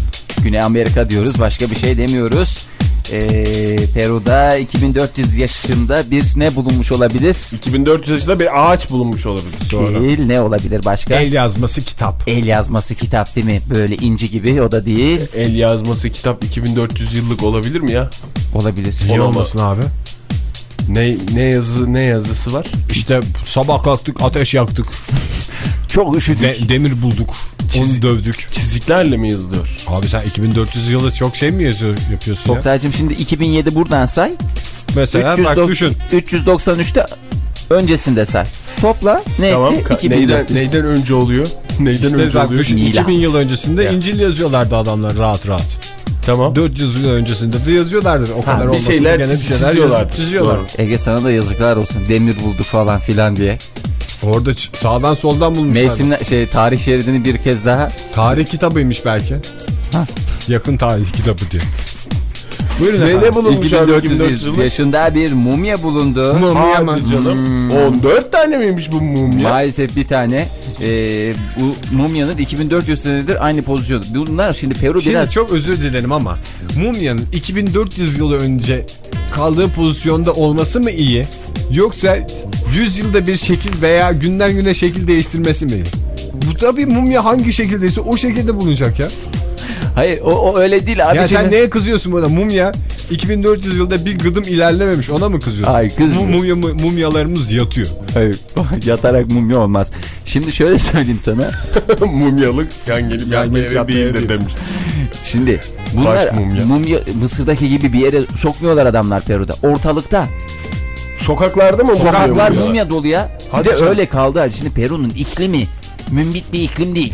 Güney Amerika diyoruz başka bir şey demiyoruz. Ee, Peru'da 2400 yaşında bir ne bulunmuş olabilir? 2400 yaşında bir ağaç bulunmuş olabilir. Değil ne olabilir başka? El yazması kitap. El yazması kitap değil mi? Böyle inci gibi o da değil. El yazması kitap 2400 yıllık olabilir mi ya? Olabilir. Olmasın abi? Ne, ne yazı ne yazısı var? İşte sabah kalktık ateş yaktık. [LAUGHS] Çok üşüdük. De- demir bulduk. Çiz- Onu dövdük. Çiziklerle mi yazılıyor? Abi sen 2400 yılda çok şey mi yazıyor, yapıyorsun ya? Oktay'cığım şimdi 2007 buradan say. Mesela 300 bak düşün. 393'te öncesinde say. Topla ne Tamam. etti? ka- 2004. Neyden, neyden önce oluyor? Neyden İşte önce bak oluyor? düşün Milat. 2000 yıl öncesinde Ya. İncil yazıyorlardı adamlar rahat rahat. Tamam. 400 yıl öncesinde de yazıyorlardı. O kadar bir olmasa şeyler gene bir şeyler çiziyorlardı. çiziyorlar. Ege sana da yazıklar olsun. Demir bulduk falan filan diye. Orada sağdan soldan bulmuşlar. Mevsimler şey tarih şeridini bir kez daha. Tarih kitabıymış belki. Ha. Yakın tarih kitabı diye. Buyurun Ne, efendim. ne bulunmuş abi 2400 2400 yılında? yaşında bir mumya bulundu. Mumya mı? Canım. 14 tane miymiş bu mumya? Maalesef bir tane e, bu mumyanın 2400 senedir aynı pozisyon. Bunlar şimdi Peru Şimdi biraz çok özür dilerim ama mumyanın 2400 yıl önce kaldığı pozisyonda olması mı iyi? Yoksa 100 yılda bir şekil veya günden güne şekil değiştirmesi mi iyi? Bu tabii mumya hangi şekildeyse o şekilde bulunacak ya. Hayır o, o öyle değil abi. ya sen neye kızıyorsun burada? Mumya 2400 yılda bir gıdım ilerlememiş ona mı kızıyorsun? Ay, kızmıyorum. Bu mumya, mumyalarımız yatıyor. Hayır, [LAUGHS] yatarak mumya olmaz. Şimdi şöyle söyleyeyim sana. [LAUGHS] Mumyalık yan gelip Yan değildir değil. demiş. Şimdi bunlar mumya. mumya. Mısır'daki gibi bir yere sokmuyorlar adamlar Peru'da. Ortalıkta. Sokaklarda mı mumya Sokaklar buluyorlar? mumya dolu ya. Bir Hadi de canım. öyle kaldı. Şimdi Peru'nun iklimi mümbit bir iklim değil.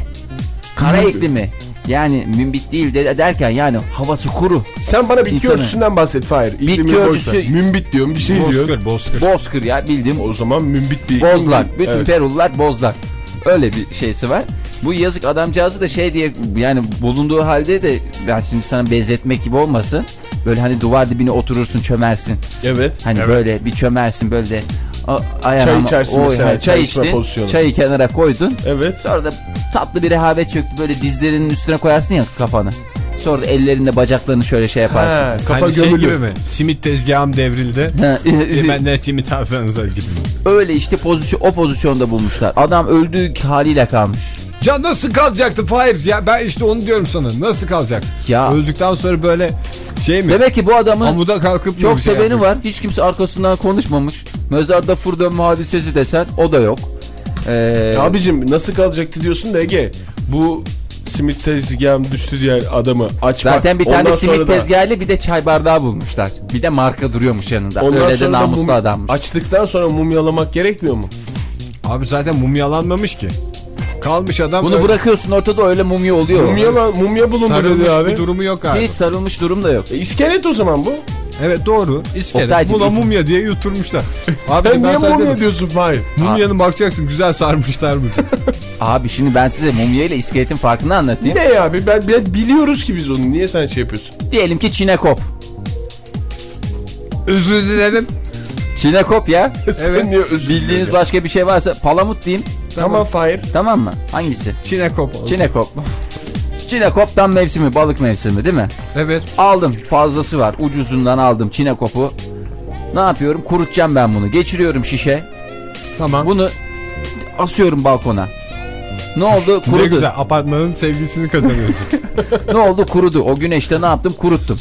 Kara Mümbit. iklimi. Yani mümbit değil de derken yani havası kuru. Sen bana bitki İnsanı. örtüsünden bahset Fahir. Bitki İklimi boş örtüsü- ver. Mümbit diyorum bir şey diyor. Bozkır, bozkır. Bozkır ya bildiğim O zaman mümbit bir iklim bozlak. değil. Bütün Evet. Perulular bozlak. Öyle bir şeysi var. Bu yazık adamcağızı da şey diye yani bulunduğu halde de ben şimdi sana benzetmek gibi olmasın. Böyle hani duvar dibine oturursun çömersin. Evet. Hani böyle bir çömersin böyle de a- ayağına Çay içersin oy, mesela, çay içtin. pozisyonu. Çayı kenara koydun. Evet. Sonra da tatlı bir rehavet çöktü böyle dizlerinin üstüne koyarsın ya kafanı. Sonra da ellerinde bacaklarını şöyle şey yaparsın. Ha, kafa Hani şey gömülü. gibi mi? Simit tezgahım devrildi. [LAUGHS] E ben de simit alsanıza gibi. Öyle işte pozisyon o pozisyonda bulmuşlar. Adam öldüğü haliyle kalmış. Ya nasıl kalacaktı Fahir? Ya ben işte onu diyorum sana. Nasıl kalacak? Ya Öldükten sonra böyle şey mi? demek ki bu adamın Amuda kalkıp çok şey seveni yapmış? var. Hiç kimse arkasından konuşmamış. Mezarda fır dönme hadisesi desen o da yok. Ee, Ya Abicim nasıl kalacaktı diyorsun da Ege. Bu simit tezgahım düştü diye adamı açmak. zaten bir tane ondan simit da- tezgahıyla bir de çay bardağı bulmuşlar. Bir de marka duruyormuş yanında. Ondan Öyle de namuslu mum- adammış. Açtıktan sonra mumyalamak gerekmiyor mu? Abi zaten mumyalanmamış ki. Kalmış adam Bunu öyle bırakıyorsun ortada öyle mumya oluyor. Mumya, mumya bulundu sarılmış dedi abi. bir durumu yok abi. Hiç sarılmış durum da yok. E, iskelet o zaman bu. Evet doğru. İskelet. Buna is- mumya diye yuturmuşlar. [LAUGHS] Sen ben niye mumya dedim, diyorsun Fahir? Mumyanın bakacaksın güzel sarmışlar mı? [LAUGHS] Abi şimdi ben size mumya ile iskeletin farkını anlatayım. Ne ya abi ben, ben biliyoruz ki biz onu. Niye sen şey yapıyorsun? Diyelim ki çinekop. Özür dilerim. Çinekop ya. Sen niye özür Bildiğiniz başka bir şey varsa palamut diyeyim. Tamam Fahir. Tamam mı? Hangisi? Çinekop olsun. Çinekop. Çinekop tam mevsimi, balık mevsimi değil mi? Evet. Aldım fazlası var. Ucuzundan aldım çinekopu. Ne yapıyorum? Kurutacağım ben bunu. Geçiriyorum şişe. Tamam. Bunu asıyorum balkona. Ne oldu? ne Kurudu. güzel apartmanın sevgisini kazanıyorsun. [LAUGHS] ne oldu? Kurudu. O güneşte ne yaptım? Kuruttum.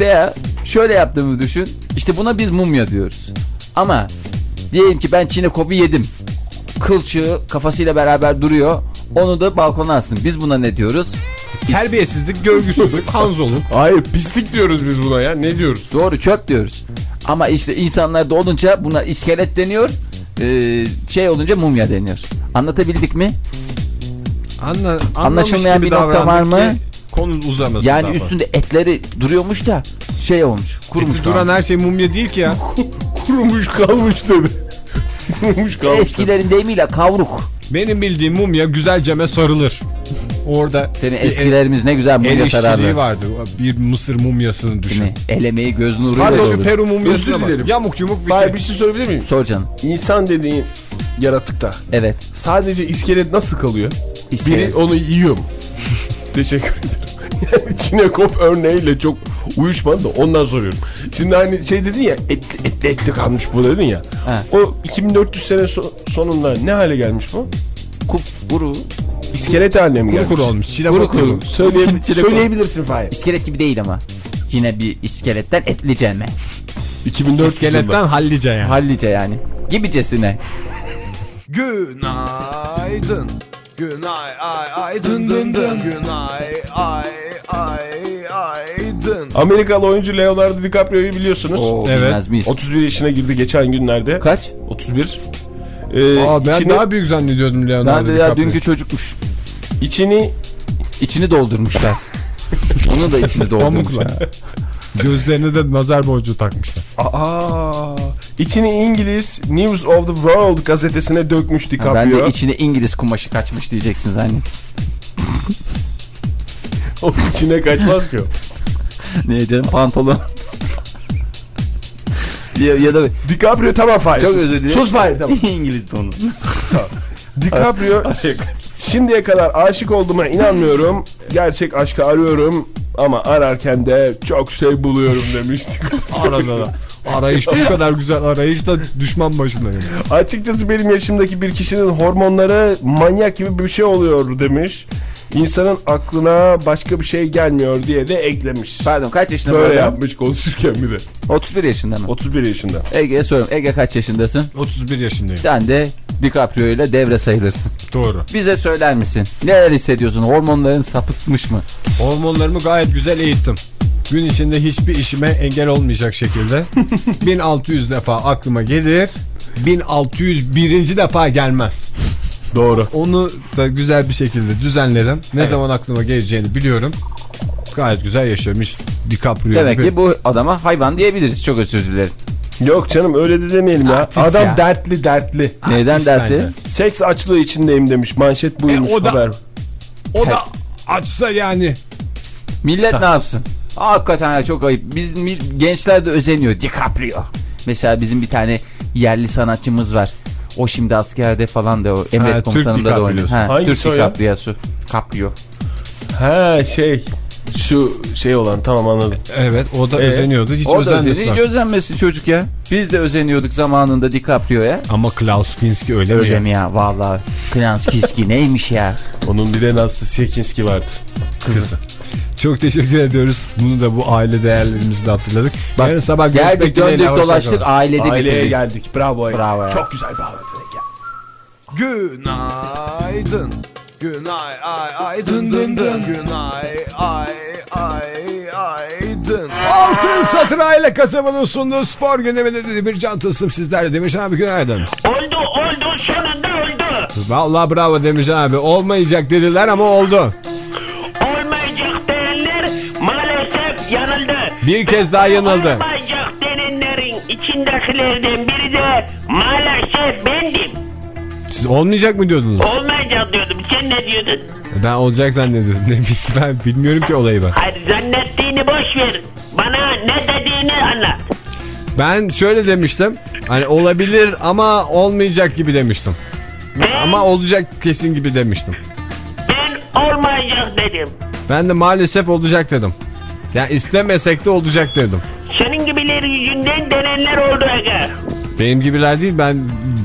Veya şöyle yaptığımı düşün. İşte buna biz mumya diyoruz. Ama diyelim ki ben çinekopu yedim. Kılçığı kafasıyla beraber duruyor. Onu da balkona astım. Biz buna ne diyoruz? Terbiyesizlik, görgüsüzlük, [LAUGHS] hanzoluk. Hayır pislik diyoruz biz buna ya. Ne diyoruz? Doğru çöp diyoruz. Ama işte insanlarda olunca buna iskelet deniyor. Ee, şey olunca mumya deniyor. Anlatabildik mi? Anla, Anlaşılmayan bir nokta var mı? ki Konu uzamasın. Yani daha üstünde etleri duruyormuş da şey olmuş. Kurumuş. Eti duran her şey mumya değil ki ya. [LAUGHS] Kurumuş kalmış dedi. Kurumuş kalmış. Eskilerin deyimiyle kavruk. Benim bildiğim mumya güzelceme sarılır. Orada Senin eskilerimiz ne güzel el, el mumya sararlar. vardı. Bir mısır mumyasını Değil düşün. mi? Elemeyi göz nuruyla Pardon şu olur. Peru mumyasına bak. Yamuk yumuk bir Fahir şey. bir şey sorabilir miyim? Sor canım. İnsan dediğin yaratıkta Evet. sadece iskelet nasıl kalıyor? İskelet. Biri onu yiyor mu? Teşekkür ederim. [LAUGHS] Yani çinekop örneğiyle çok uyuşmadı da ondan soruyorum. Şimdi hani şey dedin ya etli etli, etli kalmış bu dedin ya. Ha. O 2400 sene so- sonunda ne hale gelmiş bu? Kup, kuru. İskelet haline mi Kuru gelmiş? kuru olmuş. Çile Kuru kuru. Söyleye- söyleyebilirsin Fahir. İskelet gibi değil ama. Yine bir iskeletten etli cemme. 2004 İskeletten hallice yani. Hallice yani. Gibicesine. Günaydın. Günay ay ay dın dın dın. Günay ay ay ay dın. Amerikalı oyuncu Leonardo DiCaprio'yu biliyorsunuz. Oo, Evet. bilmez miyiz? 31 yaşına girdi geçen günlerde. Kaç? 31. Ee, Aa, ben içini, daha büyük zannediyordum Leonardo Ben de ya DiCaprio. dünkü çocukmuş. içini İçini doldurmuşlar. [LAUGHS] Onun da içini doldurmuşlar. Pamukla. Gözlerine de nazar boncuğu takmışlar. aa, içini İngiliz News of the World gazetesine dökmüş DiCaprio. ben de içine İngiliz kumaşı kaçmış diyeceksin zannet. [LAUGHS] O içine kaçmaz ki o. [LAUGHS] Niye canım pantolon. [LAUGHS] ya, ya da DiCaprio tamam Fahir. çok sus. özür dilerim. Sus Fahir tamam. İngiliz tonu. DiCaprio şimdiye kadar aşık olduğuma inanmıyorum. Gerçek aşkı arıyorum ama ararken de çok şey buluyorum demiştik. Arada da. Arayış bu [LAUGHS] kadar güzel arayış da düşman başında. Yani. Açıkçası benim yaşımdaki bir kişinin hormonları manyak gibi bir şey oluyor demiş. İnsanın aklına başka bir şey gelmiyor diye de eklemiş. Pardon kaç yaşında bu Böyle adam? yapmış konuşurken bir de. 31 yaşında mı? 31 yaşında. Ege'ye soruyorum. Ege kaç yaşındasın? 31 yaşındayım. Sen de DiCaprio ile devre sayılırsın. Doğru. Bize söyler misin? Neler hissediyorsun? Hormonların sapıtmış mı? Hormonlarımı gayet güzel eğittim. Gün içinde hiçbir işime engel olmayacak şekilde [LAUGHS] 1600 defa aklıma gelir. 1601. defa gelmez. Doğru. Onu da güzel bir şekilde düzenledim. Ne zaman aklıma geleceğini biliyorum. Gayet güzel yaşıyorum. Hiç DiCaprio Demek gibi. ki bu adama hayvan diyebiliriz. Çok özür dilerim. Yok canım öyle de demeyelim ya. Artist Adam ya. dertli dertli. Neyden Artist dertli? bence. Seks açlığı içindeyim demiş. Manşet buymuş E, o da- haber. O da açsa yani. Millet ne yapsın? Hakikaten çok ayıp. Biz gençler de özeniyor. DiCaprio. Mesela bizim bir tane yerli sanatçımız var. O şimdi askerde falan da o Emret Türk Komutanı'nda da oynuyor. Ha, Hangisi Türk? DiCaprio'su. Caprio. Ha şey şu şey olan tamam anladım. Evet o da Ee, özeniyordu. Hiç o da özeniyor. özenmesin. Hiç özenmesin çocuk ya. Biz de özeniyorduk zamanında DiCaprio'ya. Ama Klaus Kinski öyle, mi Öyle ya? mi ya? Vallahi Klans Kiski neymiş ya? Onun bir de Naslı Sekinski vardı. Kızı. Çok teşekkür ediyoruz. Bunu da bu aile değerlerimizi de hatırladık. Bak, Yarın sabah görüşmek Geldik dileğiyle. döndük dolaştık ailede Aileye bitirdik. geldik. Bravo. Bravo ya. Çok güzel bir haber. Günaydın. Günay ay ay dın dın dın. Günay ay ay ay dın. Altın Satır Aile Kasabı'nın sunduğu spor gündeminde de bir can tılsım sizlerle Demircan abi günaydın. Oldu oldu sonunda oldu. Vallahi bravo Demircan abi olmayacak dediler ama oldu. Bir kez daha yanıldı. Olmayacak denenlerin içindekilerden biri de maalesef bendim. Siz olmayacak mı diyordunuz? Olmayacak diyordum. Sen ne diyordun? Ben olacak zannediyordum. Ne, bileyim, [LAUGHS] ben bilmiyorum ki olayı ben. Hayır zannettiğini boş ver. Bana ne dediğini anlat. Ben şöyle demiştim. Hani olabilir ama olmayacak gibi demiştim. Ben, Ama olacak kesin gibi demiştim. ben olmayacak dedim. Ben de maalesef olacak dedim. Ya istemesek de olacak dedim. Senin gibileri yüzünden denenler oldu Ege. Benim gibiler değil ben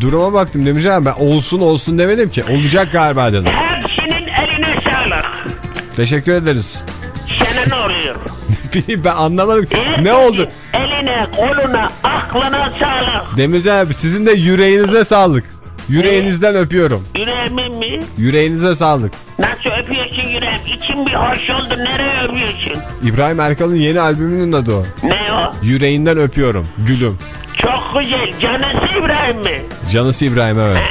duruma baktım Demircan ben olsun olsun demedim ki. Olacak galiba dedim. Hepsinin eline sağlık. Teşekkür ederiz. Sana ne oluyor? [LAUGHS] ben anlamadım. ne Herkesin oldu? Eline, koluna, aklına sağlık. Demircan abi sizin de yüreğinize sağlık. Yüreğinizden öpüyorum. Yüreğimin mi? Yüreğinize sağlık. Nasıl öpüyorsun yüreğim? İçim bir hoş oldu. Nereye öpüyorsun? İbrahim Erkal'ın yeni albümünün adı o. Ne o? Yüreğinden öpüyorum. Gülüm. Çok güzel. Canısı İbrahim mi? Canısı İbrahim evet.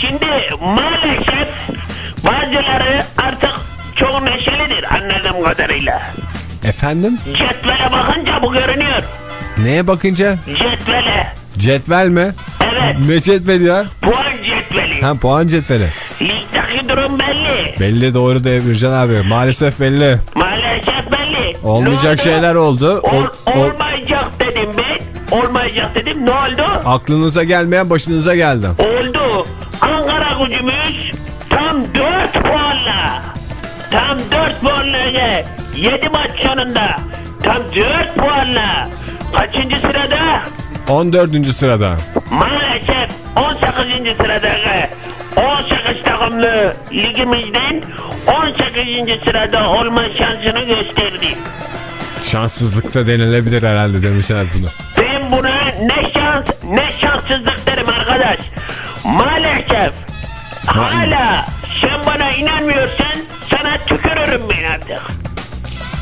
Şimdi maalesef bazıları artık çok neşelidir anladığım kadarıyla. Efendim? Cetvele bakınca bu görünüyor. Neye bakınca? Cetvele. Cetvel mi? Evet. Ne cetveli ya? Puan cetveli. Ha puan cetveli. Ligdeki durum belli. Belli doğru Demircan abi. Maalesef belli. Maalesef belli. Olmayacak oldu? şeyler oldu. Ol, Ol- ol- olmayacak dedim ben. Olmayacak dedim. Ne oldu? aklınıza gelmeyen başınıza geldi. Oldu. Ankara gücümüz tam 4 puanla. Tam 4 puanla. 7 maç sonunda. Tam 4 puanla. Kaçıncı sırada? 14. sırada. Maalesef 18. sırada. 18 takımlı ligimizden 18. sırada olma şansını gösterdi. Şanssızlıkta denilebilir herhalde abi bunu. Ben buna ne şans ne şanssızlık derim arkadaş. Maalesef hala sen bana inanmıyorsan sana tükürürüm ben artık.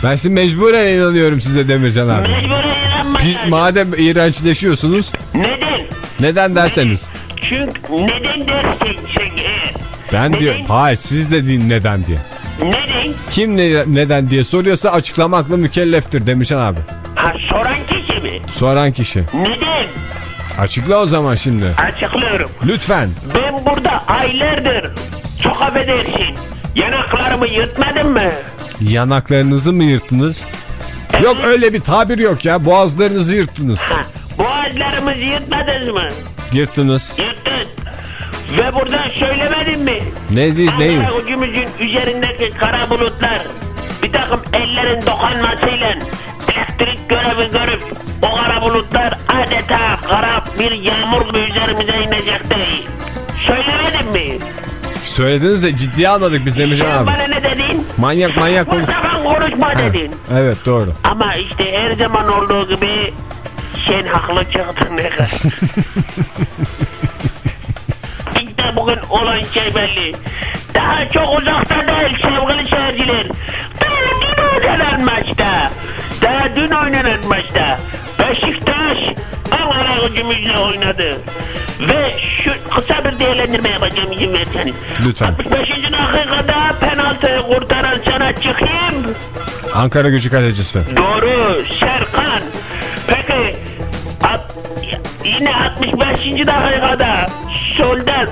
Ben şimdi mecburen inanıyorum size Demircan abi. Mecburen lazım. madem iğrençleşiyorsunuz Neden? neden derseniz. Çünkü neden dersin eğer? Ben Neden? diyor. Hayır siz de deyin neden diye. Neden? Kim ne, neden diye soruyorsa açıklamakla mükelleftir Demircan abi. Ha, soran kişi mi? Soran kişi. Neden? Açıkla o zaman şimdi. Açıklıyorum. Lütfen. Ben burada aylardır çok affedersin. Yanaklarımı yırtmadın mı? Yanaklarınızı mı yırttınız? Yok öyle bir tabir yok ya. Boğazlarınızı yırttınız. Ha, boğazlarımızı yırtmadınız mı? Yırttınız. Yırttın. Ve buradan söylemedin mi? Ne değil neyi? Gücümüzün üzerindeki kara bulutlar bir takım ellerin dokanmasıyla elektrik görevi görüp o kara bulutlar adeta kara bir yağmur gibi üzerimize inecekti. Söylemedin mi? Söylediniz de ciddiye almadık biz Demircan abi. bana ne dedin? Manyak manyak konuş. Sakın konuşma dedin. Evet doğru. Ama işte her zaman olduğu gibi sen haklı çıktın ne kadar. [LAUGHS] işte bugün olan şey belli. Daha çok uzakta değil sevgili seyirciler. Daha dün oynanan maçta. Daha dün oynanan maçta. Beşiktaş Ankara gücümüzle oynadı. Ve şu kısa bir değerlendirme yapacağım izin verseniz. Lütfen. 65. dakikada penaltıyı kurtaran sanatçı kim? Ankara gücü kalecisi. Doğru Serkan. Peki at- yine 65. dakikada soldan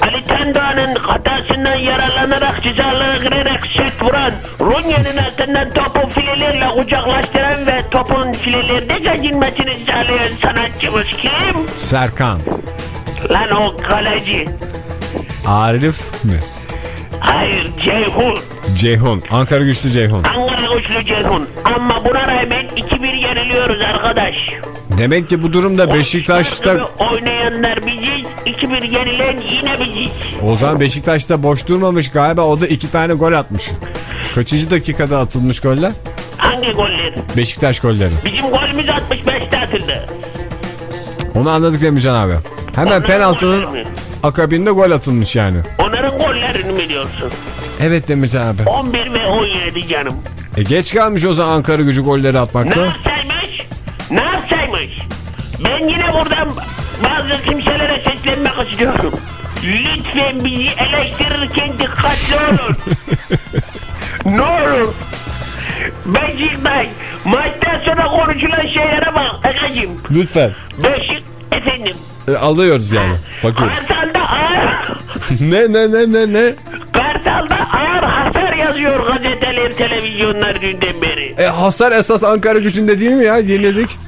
Ali Tandoğan'ın hatasından yararlanarak cezalara girerek sert vuran Runya'nın altından topu filelerle kucaklaştıran ve topun filelerde gezinmesini sağlayan sanatçımız kim? Serkan. Lan o kaleci. Arif mi? Hayır Ceyhun. Ceyhun. Ankara güçlü Ceyhun. Ankara güçlü Ceyhun. Ama buna rağmen 2-1 yeniliyoruz arkadaş. Demek ki bu durumda Beşiktaş'ta oynayanlar biziz. 2-1 yenilen yine biziz. o zaman Beşiktaş'ta boş durmamış galiba o da iki tane gol atmış. Kaçıncı dakikada atılmış goller? Hangi goller? Beşiktaş golleri. Bizim golümüz 65'te atıldı. Onu anladık Demircan abi. Hemen Onların penaltının mi? akabinde gol atılmış yani. Onların gollerini biliyorsun. Evet Demircan abi. 11 ve 17 canım. E geç kalmış o zaman Ankara gücü golleri Ne atmakta. yapsaymış? Ben yine buradan bazı kimselere seslenmek istiyorum. Lütfen bizi eleştirirken dikkatli olun. [LAUGHS] ne olur. Beşiktaş maçtan sonra konuşulan şeylere bak Ekacığım. Lütfen. Beşik efendim. E, alıyoruz yani. Bakıyoruz. Kartal'da ağır, [LAUGHS] ne ne ne ne ne? Kartal'da ağır hasar yazıyor gazeteler, televizyonlar dünden beri. E hasar esas Ankara gücünde değil mi ya? Yenildik. [LAUGHS]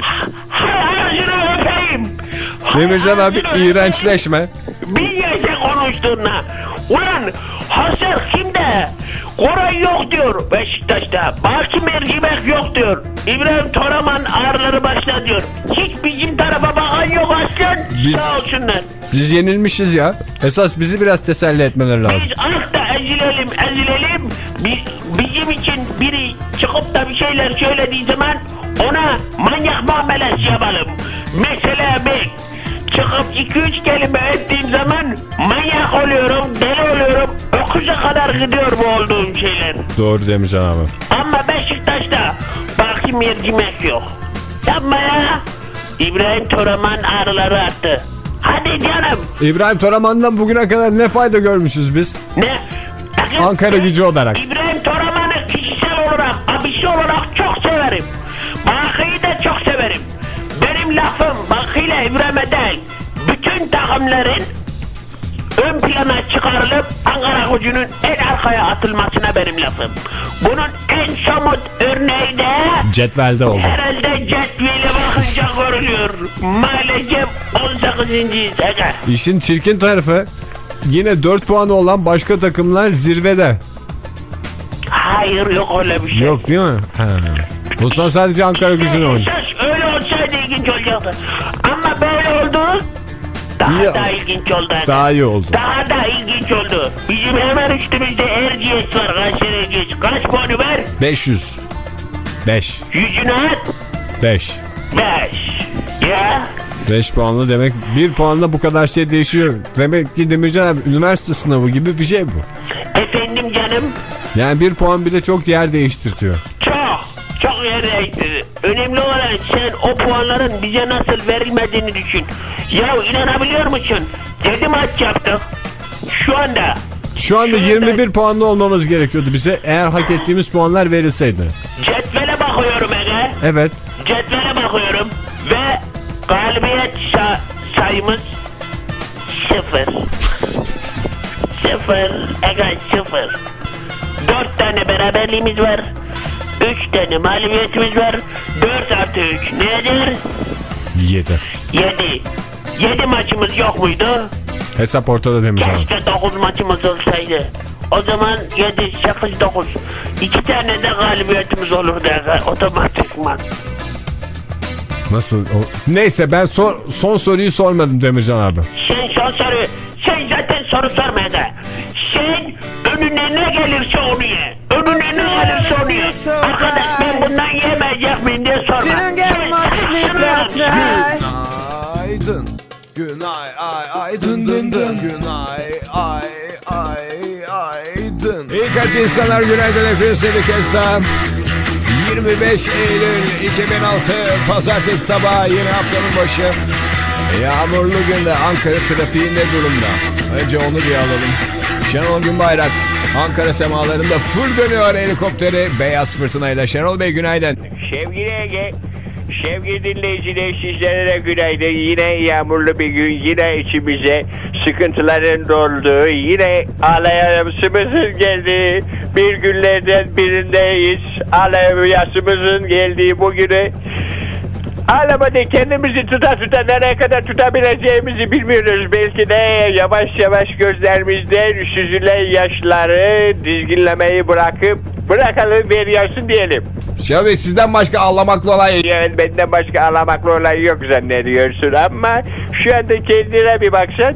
Demircan abi iğrençleşme. Bir yese konuştuğuna. Ulan hasar kimde? Koray yok diyor Beşiktaş'ta. Baki mercimek yok diyor. İbrahim Toraman ağrıları başla diyor. Hiç bizim tarafa bakan yok aslan. Biz- Sağ olsunlar. Biz yenilmişiz ya. Esas bizi biraz teselli etmeleri lazım. Biz akta ezilelim ezilelim. Bi- bizim için biri çıkıp da bir şeyler söylediği zaman ona manyak muamelesi yapalım. Mesela ben çıkıp iki üç kelime ettiğim zaman manyak oluyorum, deli oluyorum. Öküze kadar gidiyor bu olduğum şeyler. Doğru Demircan abi. Ama Beşiktaş'ta baki mercimek yok. Yapma ya. İbrahim Toraman ağrıları attı. Hadi canım. İbrahim Toraman'dan bugüne kadar ne fayda görmüşüz biz? Ne? Bakın, Ankara gücü olarak. İbrahim Toraman'ı kişisel olarak, abisi olarak çok severim. Bakı'yı da çok severim. Benim lafım Bakı ile İbrahim'e takımların ön plana çıkarılıp Ankara gücünün en arkaya atılmasına benim lafım. Bunun en somut örneği de Cetvelde oldu. herhalde cetvele bakınca görülüyor. Maalesef 18. Aga. İşin çirkin tarafı yine 4 puanı olan başka takımlar zirvede. Hayır yok öyle bir şey. Yok değil mi? Ha. Zaman sadece Ankara gücünü oynuyor. Öyle olsaydı ilginç olacaktı. Daha İyi da ilginç oldu. Daha iyi oldu. Daha da ilginç oldu. Bizim hemen üstümüzde Erciyes var. Kayseri Erciyes. Kaç puanı ver? 500. 5. Yüzünü at. 5. Beş. Ya 5 puanla demek 1 puanla bu kadar şey değişiyor. Demek ki Demircan abi üniversite sınavı gibi bir şey bu. efendim canım Yani 1 puan bile çok yer değiştirtiyor. çok çok yer değiştirdi. Önemli olan sen o puanların bize nasıl verilmediğini düşün. Ya inanabiliyor musun? Dedi maç yaptık. Şu anda Şu anda 21 puanlı olmamız gerekiyordu bize eğer hak ettiğimiz puanlar verilseydi. cetvele bakıyorum Ege. Evet. Cetvele bakıyorum ve galibiyet sa- sayımız sıfır. sıfır. Ege sıfır. Dört tane beraberliğimiz var. Üç tane mağlubiyetimiz var. Dört artı üç nedir? 7. Yedi. Yedi maçımız yok muydu? Hesap ortada Demircan abi. Keşke dokuz maçımız olsaydı. O zaman yedi, sekiz, dokuz. İki tane de galibiyetimiz olurdu otomatikman. Nasıl? O... Neyse ben sor, son soruyu sormadım Demircan abi. Sen son soru, sen zaten soru sorma Ege. Sen önüne ne gelirse onu ye. Onu ye. Arkadaş ben bundan yemeyecek miyim diye sorma. Günaydın. Günay ay ay dın dın dın. Günay ay ay ay dın. İyi kalp insanlar günaydın hepinize bir kez daha. 25 Eylül 2006 Pazartesi sabahı yeni haftanın başı. Yağmurlu günde Ankara trafiği ne durumda? Önce onu bir alalım. Şenol Günbayrak Ankara semalarında full dönüyor helikopteri Beyaz Fırtına ile. Şenol Bey günaydın. Sevgili Ege, sevgili dinleyiciler sizlere de günaydın. Yine yağmurlu bir gün, yine içimize sıkıntıların dolduğu, yine ağlayasımızın geldiği bir günlerden birindeyiz. Ağlayasımızın geldiği bugünü Ağlamadı kendimizi tuta tuta nereye kadar tutabileceğimizi bilmiyoruz. Belki de yavaş yavaş gözlerimizden süzülen yaşları dizginlemeyi bırakıp bırakalım veriyorsun diyelim. Şenol Bey sizden başka ağlamaklı olay Yani benden başka ağlamaklı olay yok zannediyorsun ama şu anda kendine bir baksan.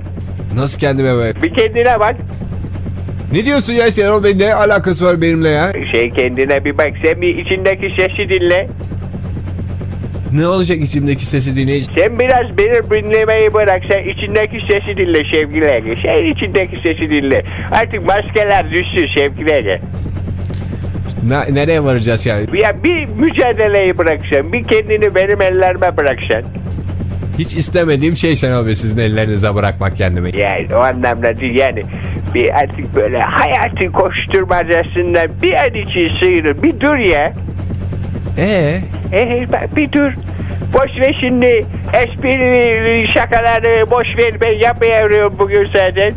Nasıl kendime be? Bir kendine bak. Ne diyorsun ya Şenol Bey ne alakası var benimle ya? Şey kendine bir bak. Sen bir içindeki sesi dinle. Ne olacak içimdeki sesi dinleyici? Sen biraz beni dinlemeyi bırak. Sen içindeki sesi dinle sevgili Ege. Sen içindeki sesi dinle. Artık maskeler düşsün sevgili Ege. Ne, nereye varacağız yani? Ya bir mücadeleyi bırakacaksın. Bir kendini benim ellerime bırakacaksın. Hiç istemediğim şey Şenol Bey sizin ellerinize bırakmak kendimi. Yani o anlamda değil yani bir artık böyle hayatın koşturmacasından bir an için sıyrıl. Bir dur ya. Ee? Ee, bir dur. Boş ver şimdi espri şakaları boş ver ben yapmıyorum bugün zaten.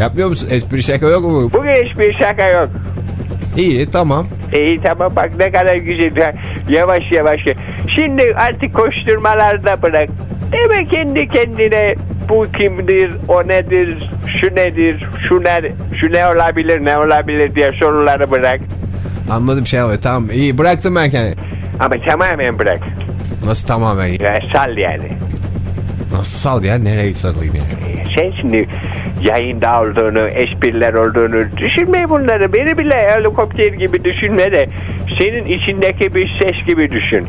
Yapmıyor musun? Espri şaka yok mu? Bugün espri şaka yok. İyi tamam. İyi tamam bak ne kadar güzel. Yavaş yavaş. Şimdi artık koşturmalarda bırak. Deme kendi kendine bu kimdir, o nedir, şu nedir, şu ne, şu ne olabilir, ne olabilir diye soruları bırak. Anladım Şenol Bey tamam iyi bıraktım ben kendimi. Ama tamamen bırak. Nasıl tamamen? Ya sal yani. Nasıl sal ya? Nereye salayım yani? Sen şimdi yayında olduğunu, espriler olduğunu düşünme bunları. Beni bile helikopter gibi düşünme de senin içindeki bir ses gibi düşün.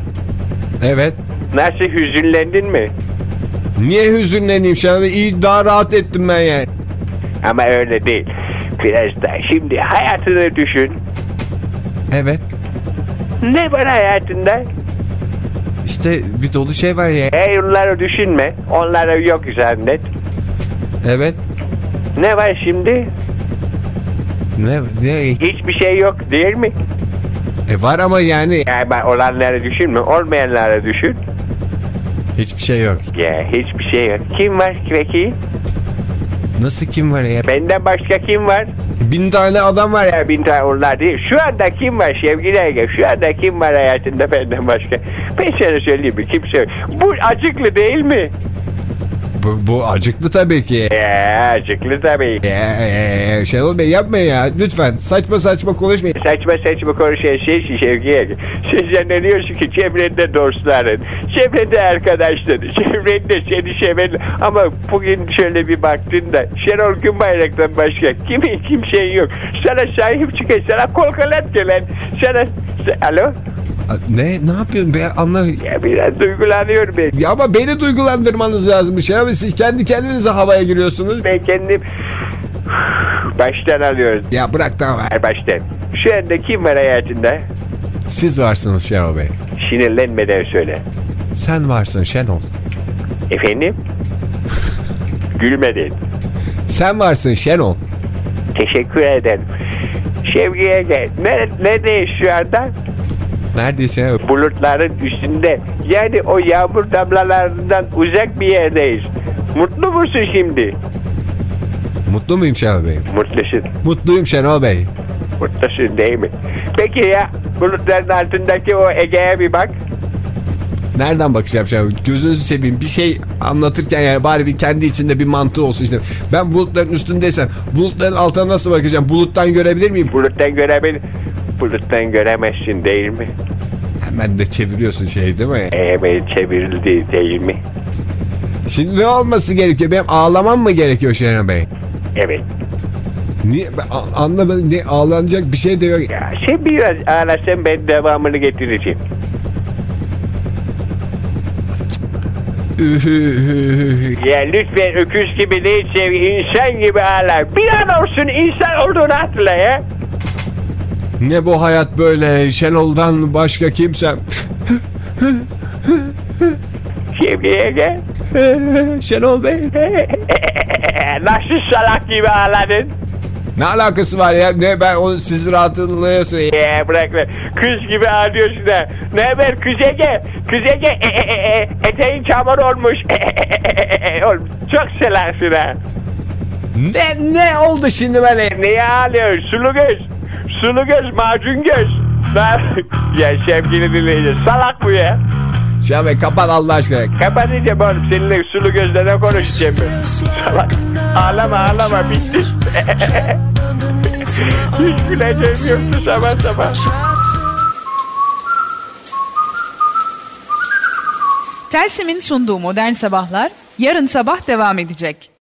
Evet. Nasıl hüzünlendin mi? Niye hüzünleneyim Bey? İyi daha rahat ettim ben yani. Ama öyle değil. Biraz da şimdi hayatını düşün. Evet. Ne var hayatında? İşte bir dolu şey var ya. Onları düşünme. Onları yok zannet. Evet. Ne var şimdi? Ne, ne? Hiçbir şey yok değil mi? E var ama yani Yani ben olanları düşünme. Olmayanları düşün. hiçbir şey yok. Ya hiçbir şey yok. Kim var peki? Nasıl kim var ya? Benden başka kim var? Bin tane adam var ya. Bin tane onlar değil. Şu anda kim var sevgili Ege? Şu anda kim var hayatında benden başka? Ben sana söyleyeyim mi? Kimse yok. Bu acıklı değil mi? Bu, bu acıklı tabii ki. Ya acıklı tabii. Ee, Şenol Bey yapma ya. Lütfen saçma saçma konuşmayın. Saçma saçma konuşan şey Şevki Ege. Sen zannediyorsun ki çevrende dostların, çevrende arkadaşların, çevrende seni seven ama bugün şöyle bir baktığında Şenol Günbayrak'tan başka kimin kimseyin yok. Sana sahip çıkan, sana kol kanat gelen, sana... Alo? Ne? Ne yapıyorsun be? Anla. Ya biraz duygulanıyorum ben. Ya ama beni duygulandırmanız lazımmış ya. Siz kendi kendinize havaya giriyorsunuz. Ben kendim baştan alıyorum. Ya bırak tamam. Her baştan. Şu anda kim var hayatında? Siz varsınız Şenol Bey. Sinirlenmeden söyle. Sen varsın Şenol. Efendim? [LAUGHS] Gülmedin. Sen varsın Şenol. Teşekkür ederim. Şevki'ye gel. Nerede, neredeyiz şu anda? Neredeyse Bulutların üstünde. Yani o yağmur damlalarından uzak bir yerdeyiz. Mutlu musun şimdi? mutlu muyum Şenol Bey? Mutlusun. Mutluyum Şenol Bey. Mutlusun değil mi? Peki ya bulutların altındaki o Ege'ye bir bak. Nereden bakacağım Bey? Gözünüzü seveyim. Bir şey anlatırken yani bari bir kendi içinde bir mantığı olsun işte. Ben bulutların üstündeysem bulutların altına nasıl bakacağım? Buluttan görebilir miyim? Buluttan görebil... Buluttan göremezsin değil mi? Hemen de çeviriyorsun şey değil mi? Evet çevrildi değil mi? Şimdi ne olması gerekiyor? Benim ağlamam mı gerekiyor Şenol Bey? Evet. Niye? Ben anlamadım. Ne, ağlanacak bir şey de yok. Ya sen biraz ağlasan ben devamını getireceğim. Ya lütfen öküz gibi değil sevgi insan gibi ağla. Bir an olsun insan olduğunu hatırla ya. Ne bu hayat böyle? Şenol'dan başka kimsem. Sevgiye gel. Şenol Bey. [LAUGHS] Nasıl salak gibi ağladın? Ne alakası var ya? Ne ben onu sizi rahatlayasın. Ya bırak lan. Kız gibi ağlıyorsun da. Ne haber kız Ege? Kız Ege e, e, e, e, eteğin çamur olmuş. E, e, e, e, e, oğlum, Çok selaksın ha. Ne ne oldu şimdi böyle? Niye ağlıyorsun? Sulu göz. Sulu göz, macun göz. Lan, [LAUGHS] ya sevgili dinleyici salak bu ya. Bey kapat Allah aşkına. Kapatacağım oğlum seninle sulu gözle ne konuşacağım ben. Salak. Ağlama ağlama bitti. [LAUGHS] Hiç güleceğim yoktu sabah sabah. Telsim'in sunduğu Modern Sabahlar yarın sabah devam edecek.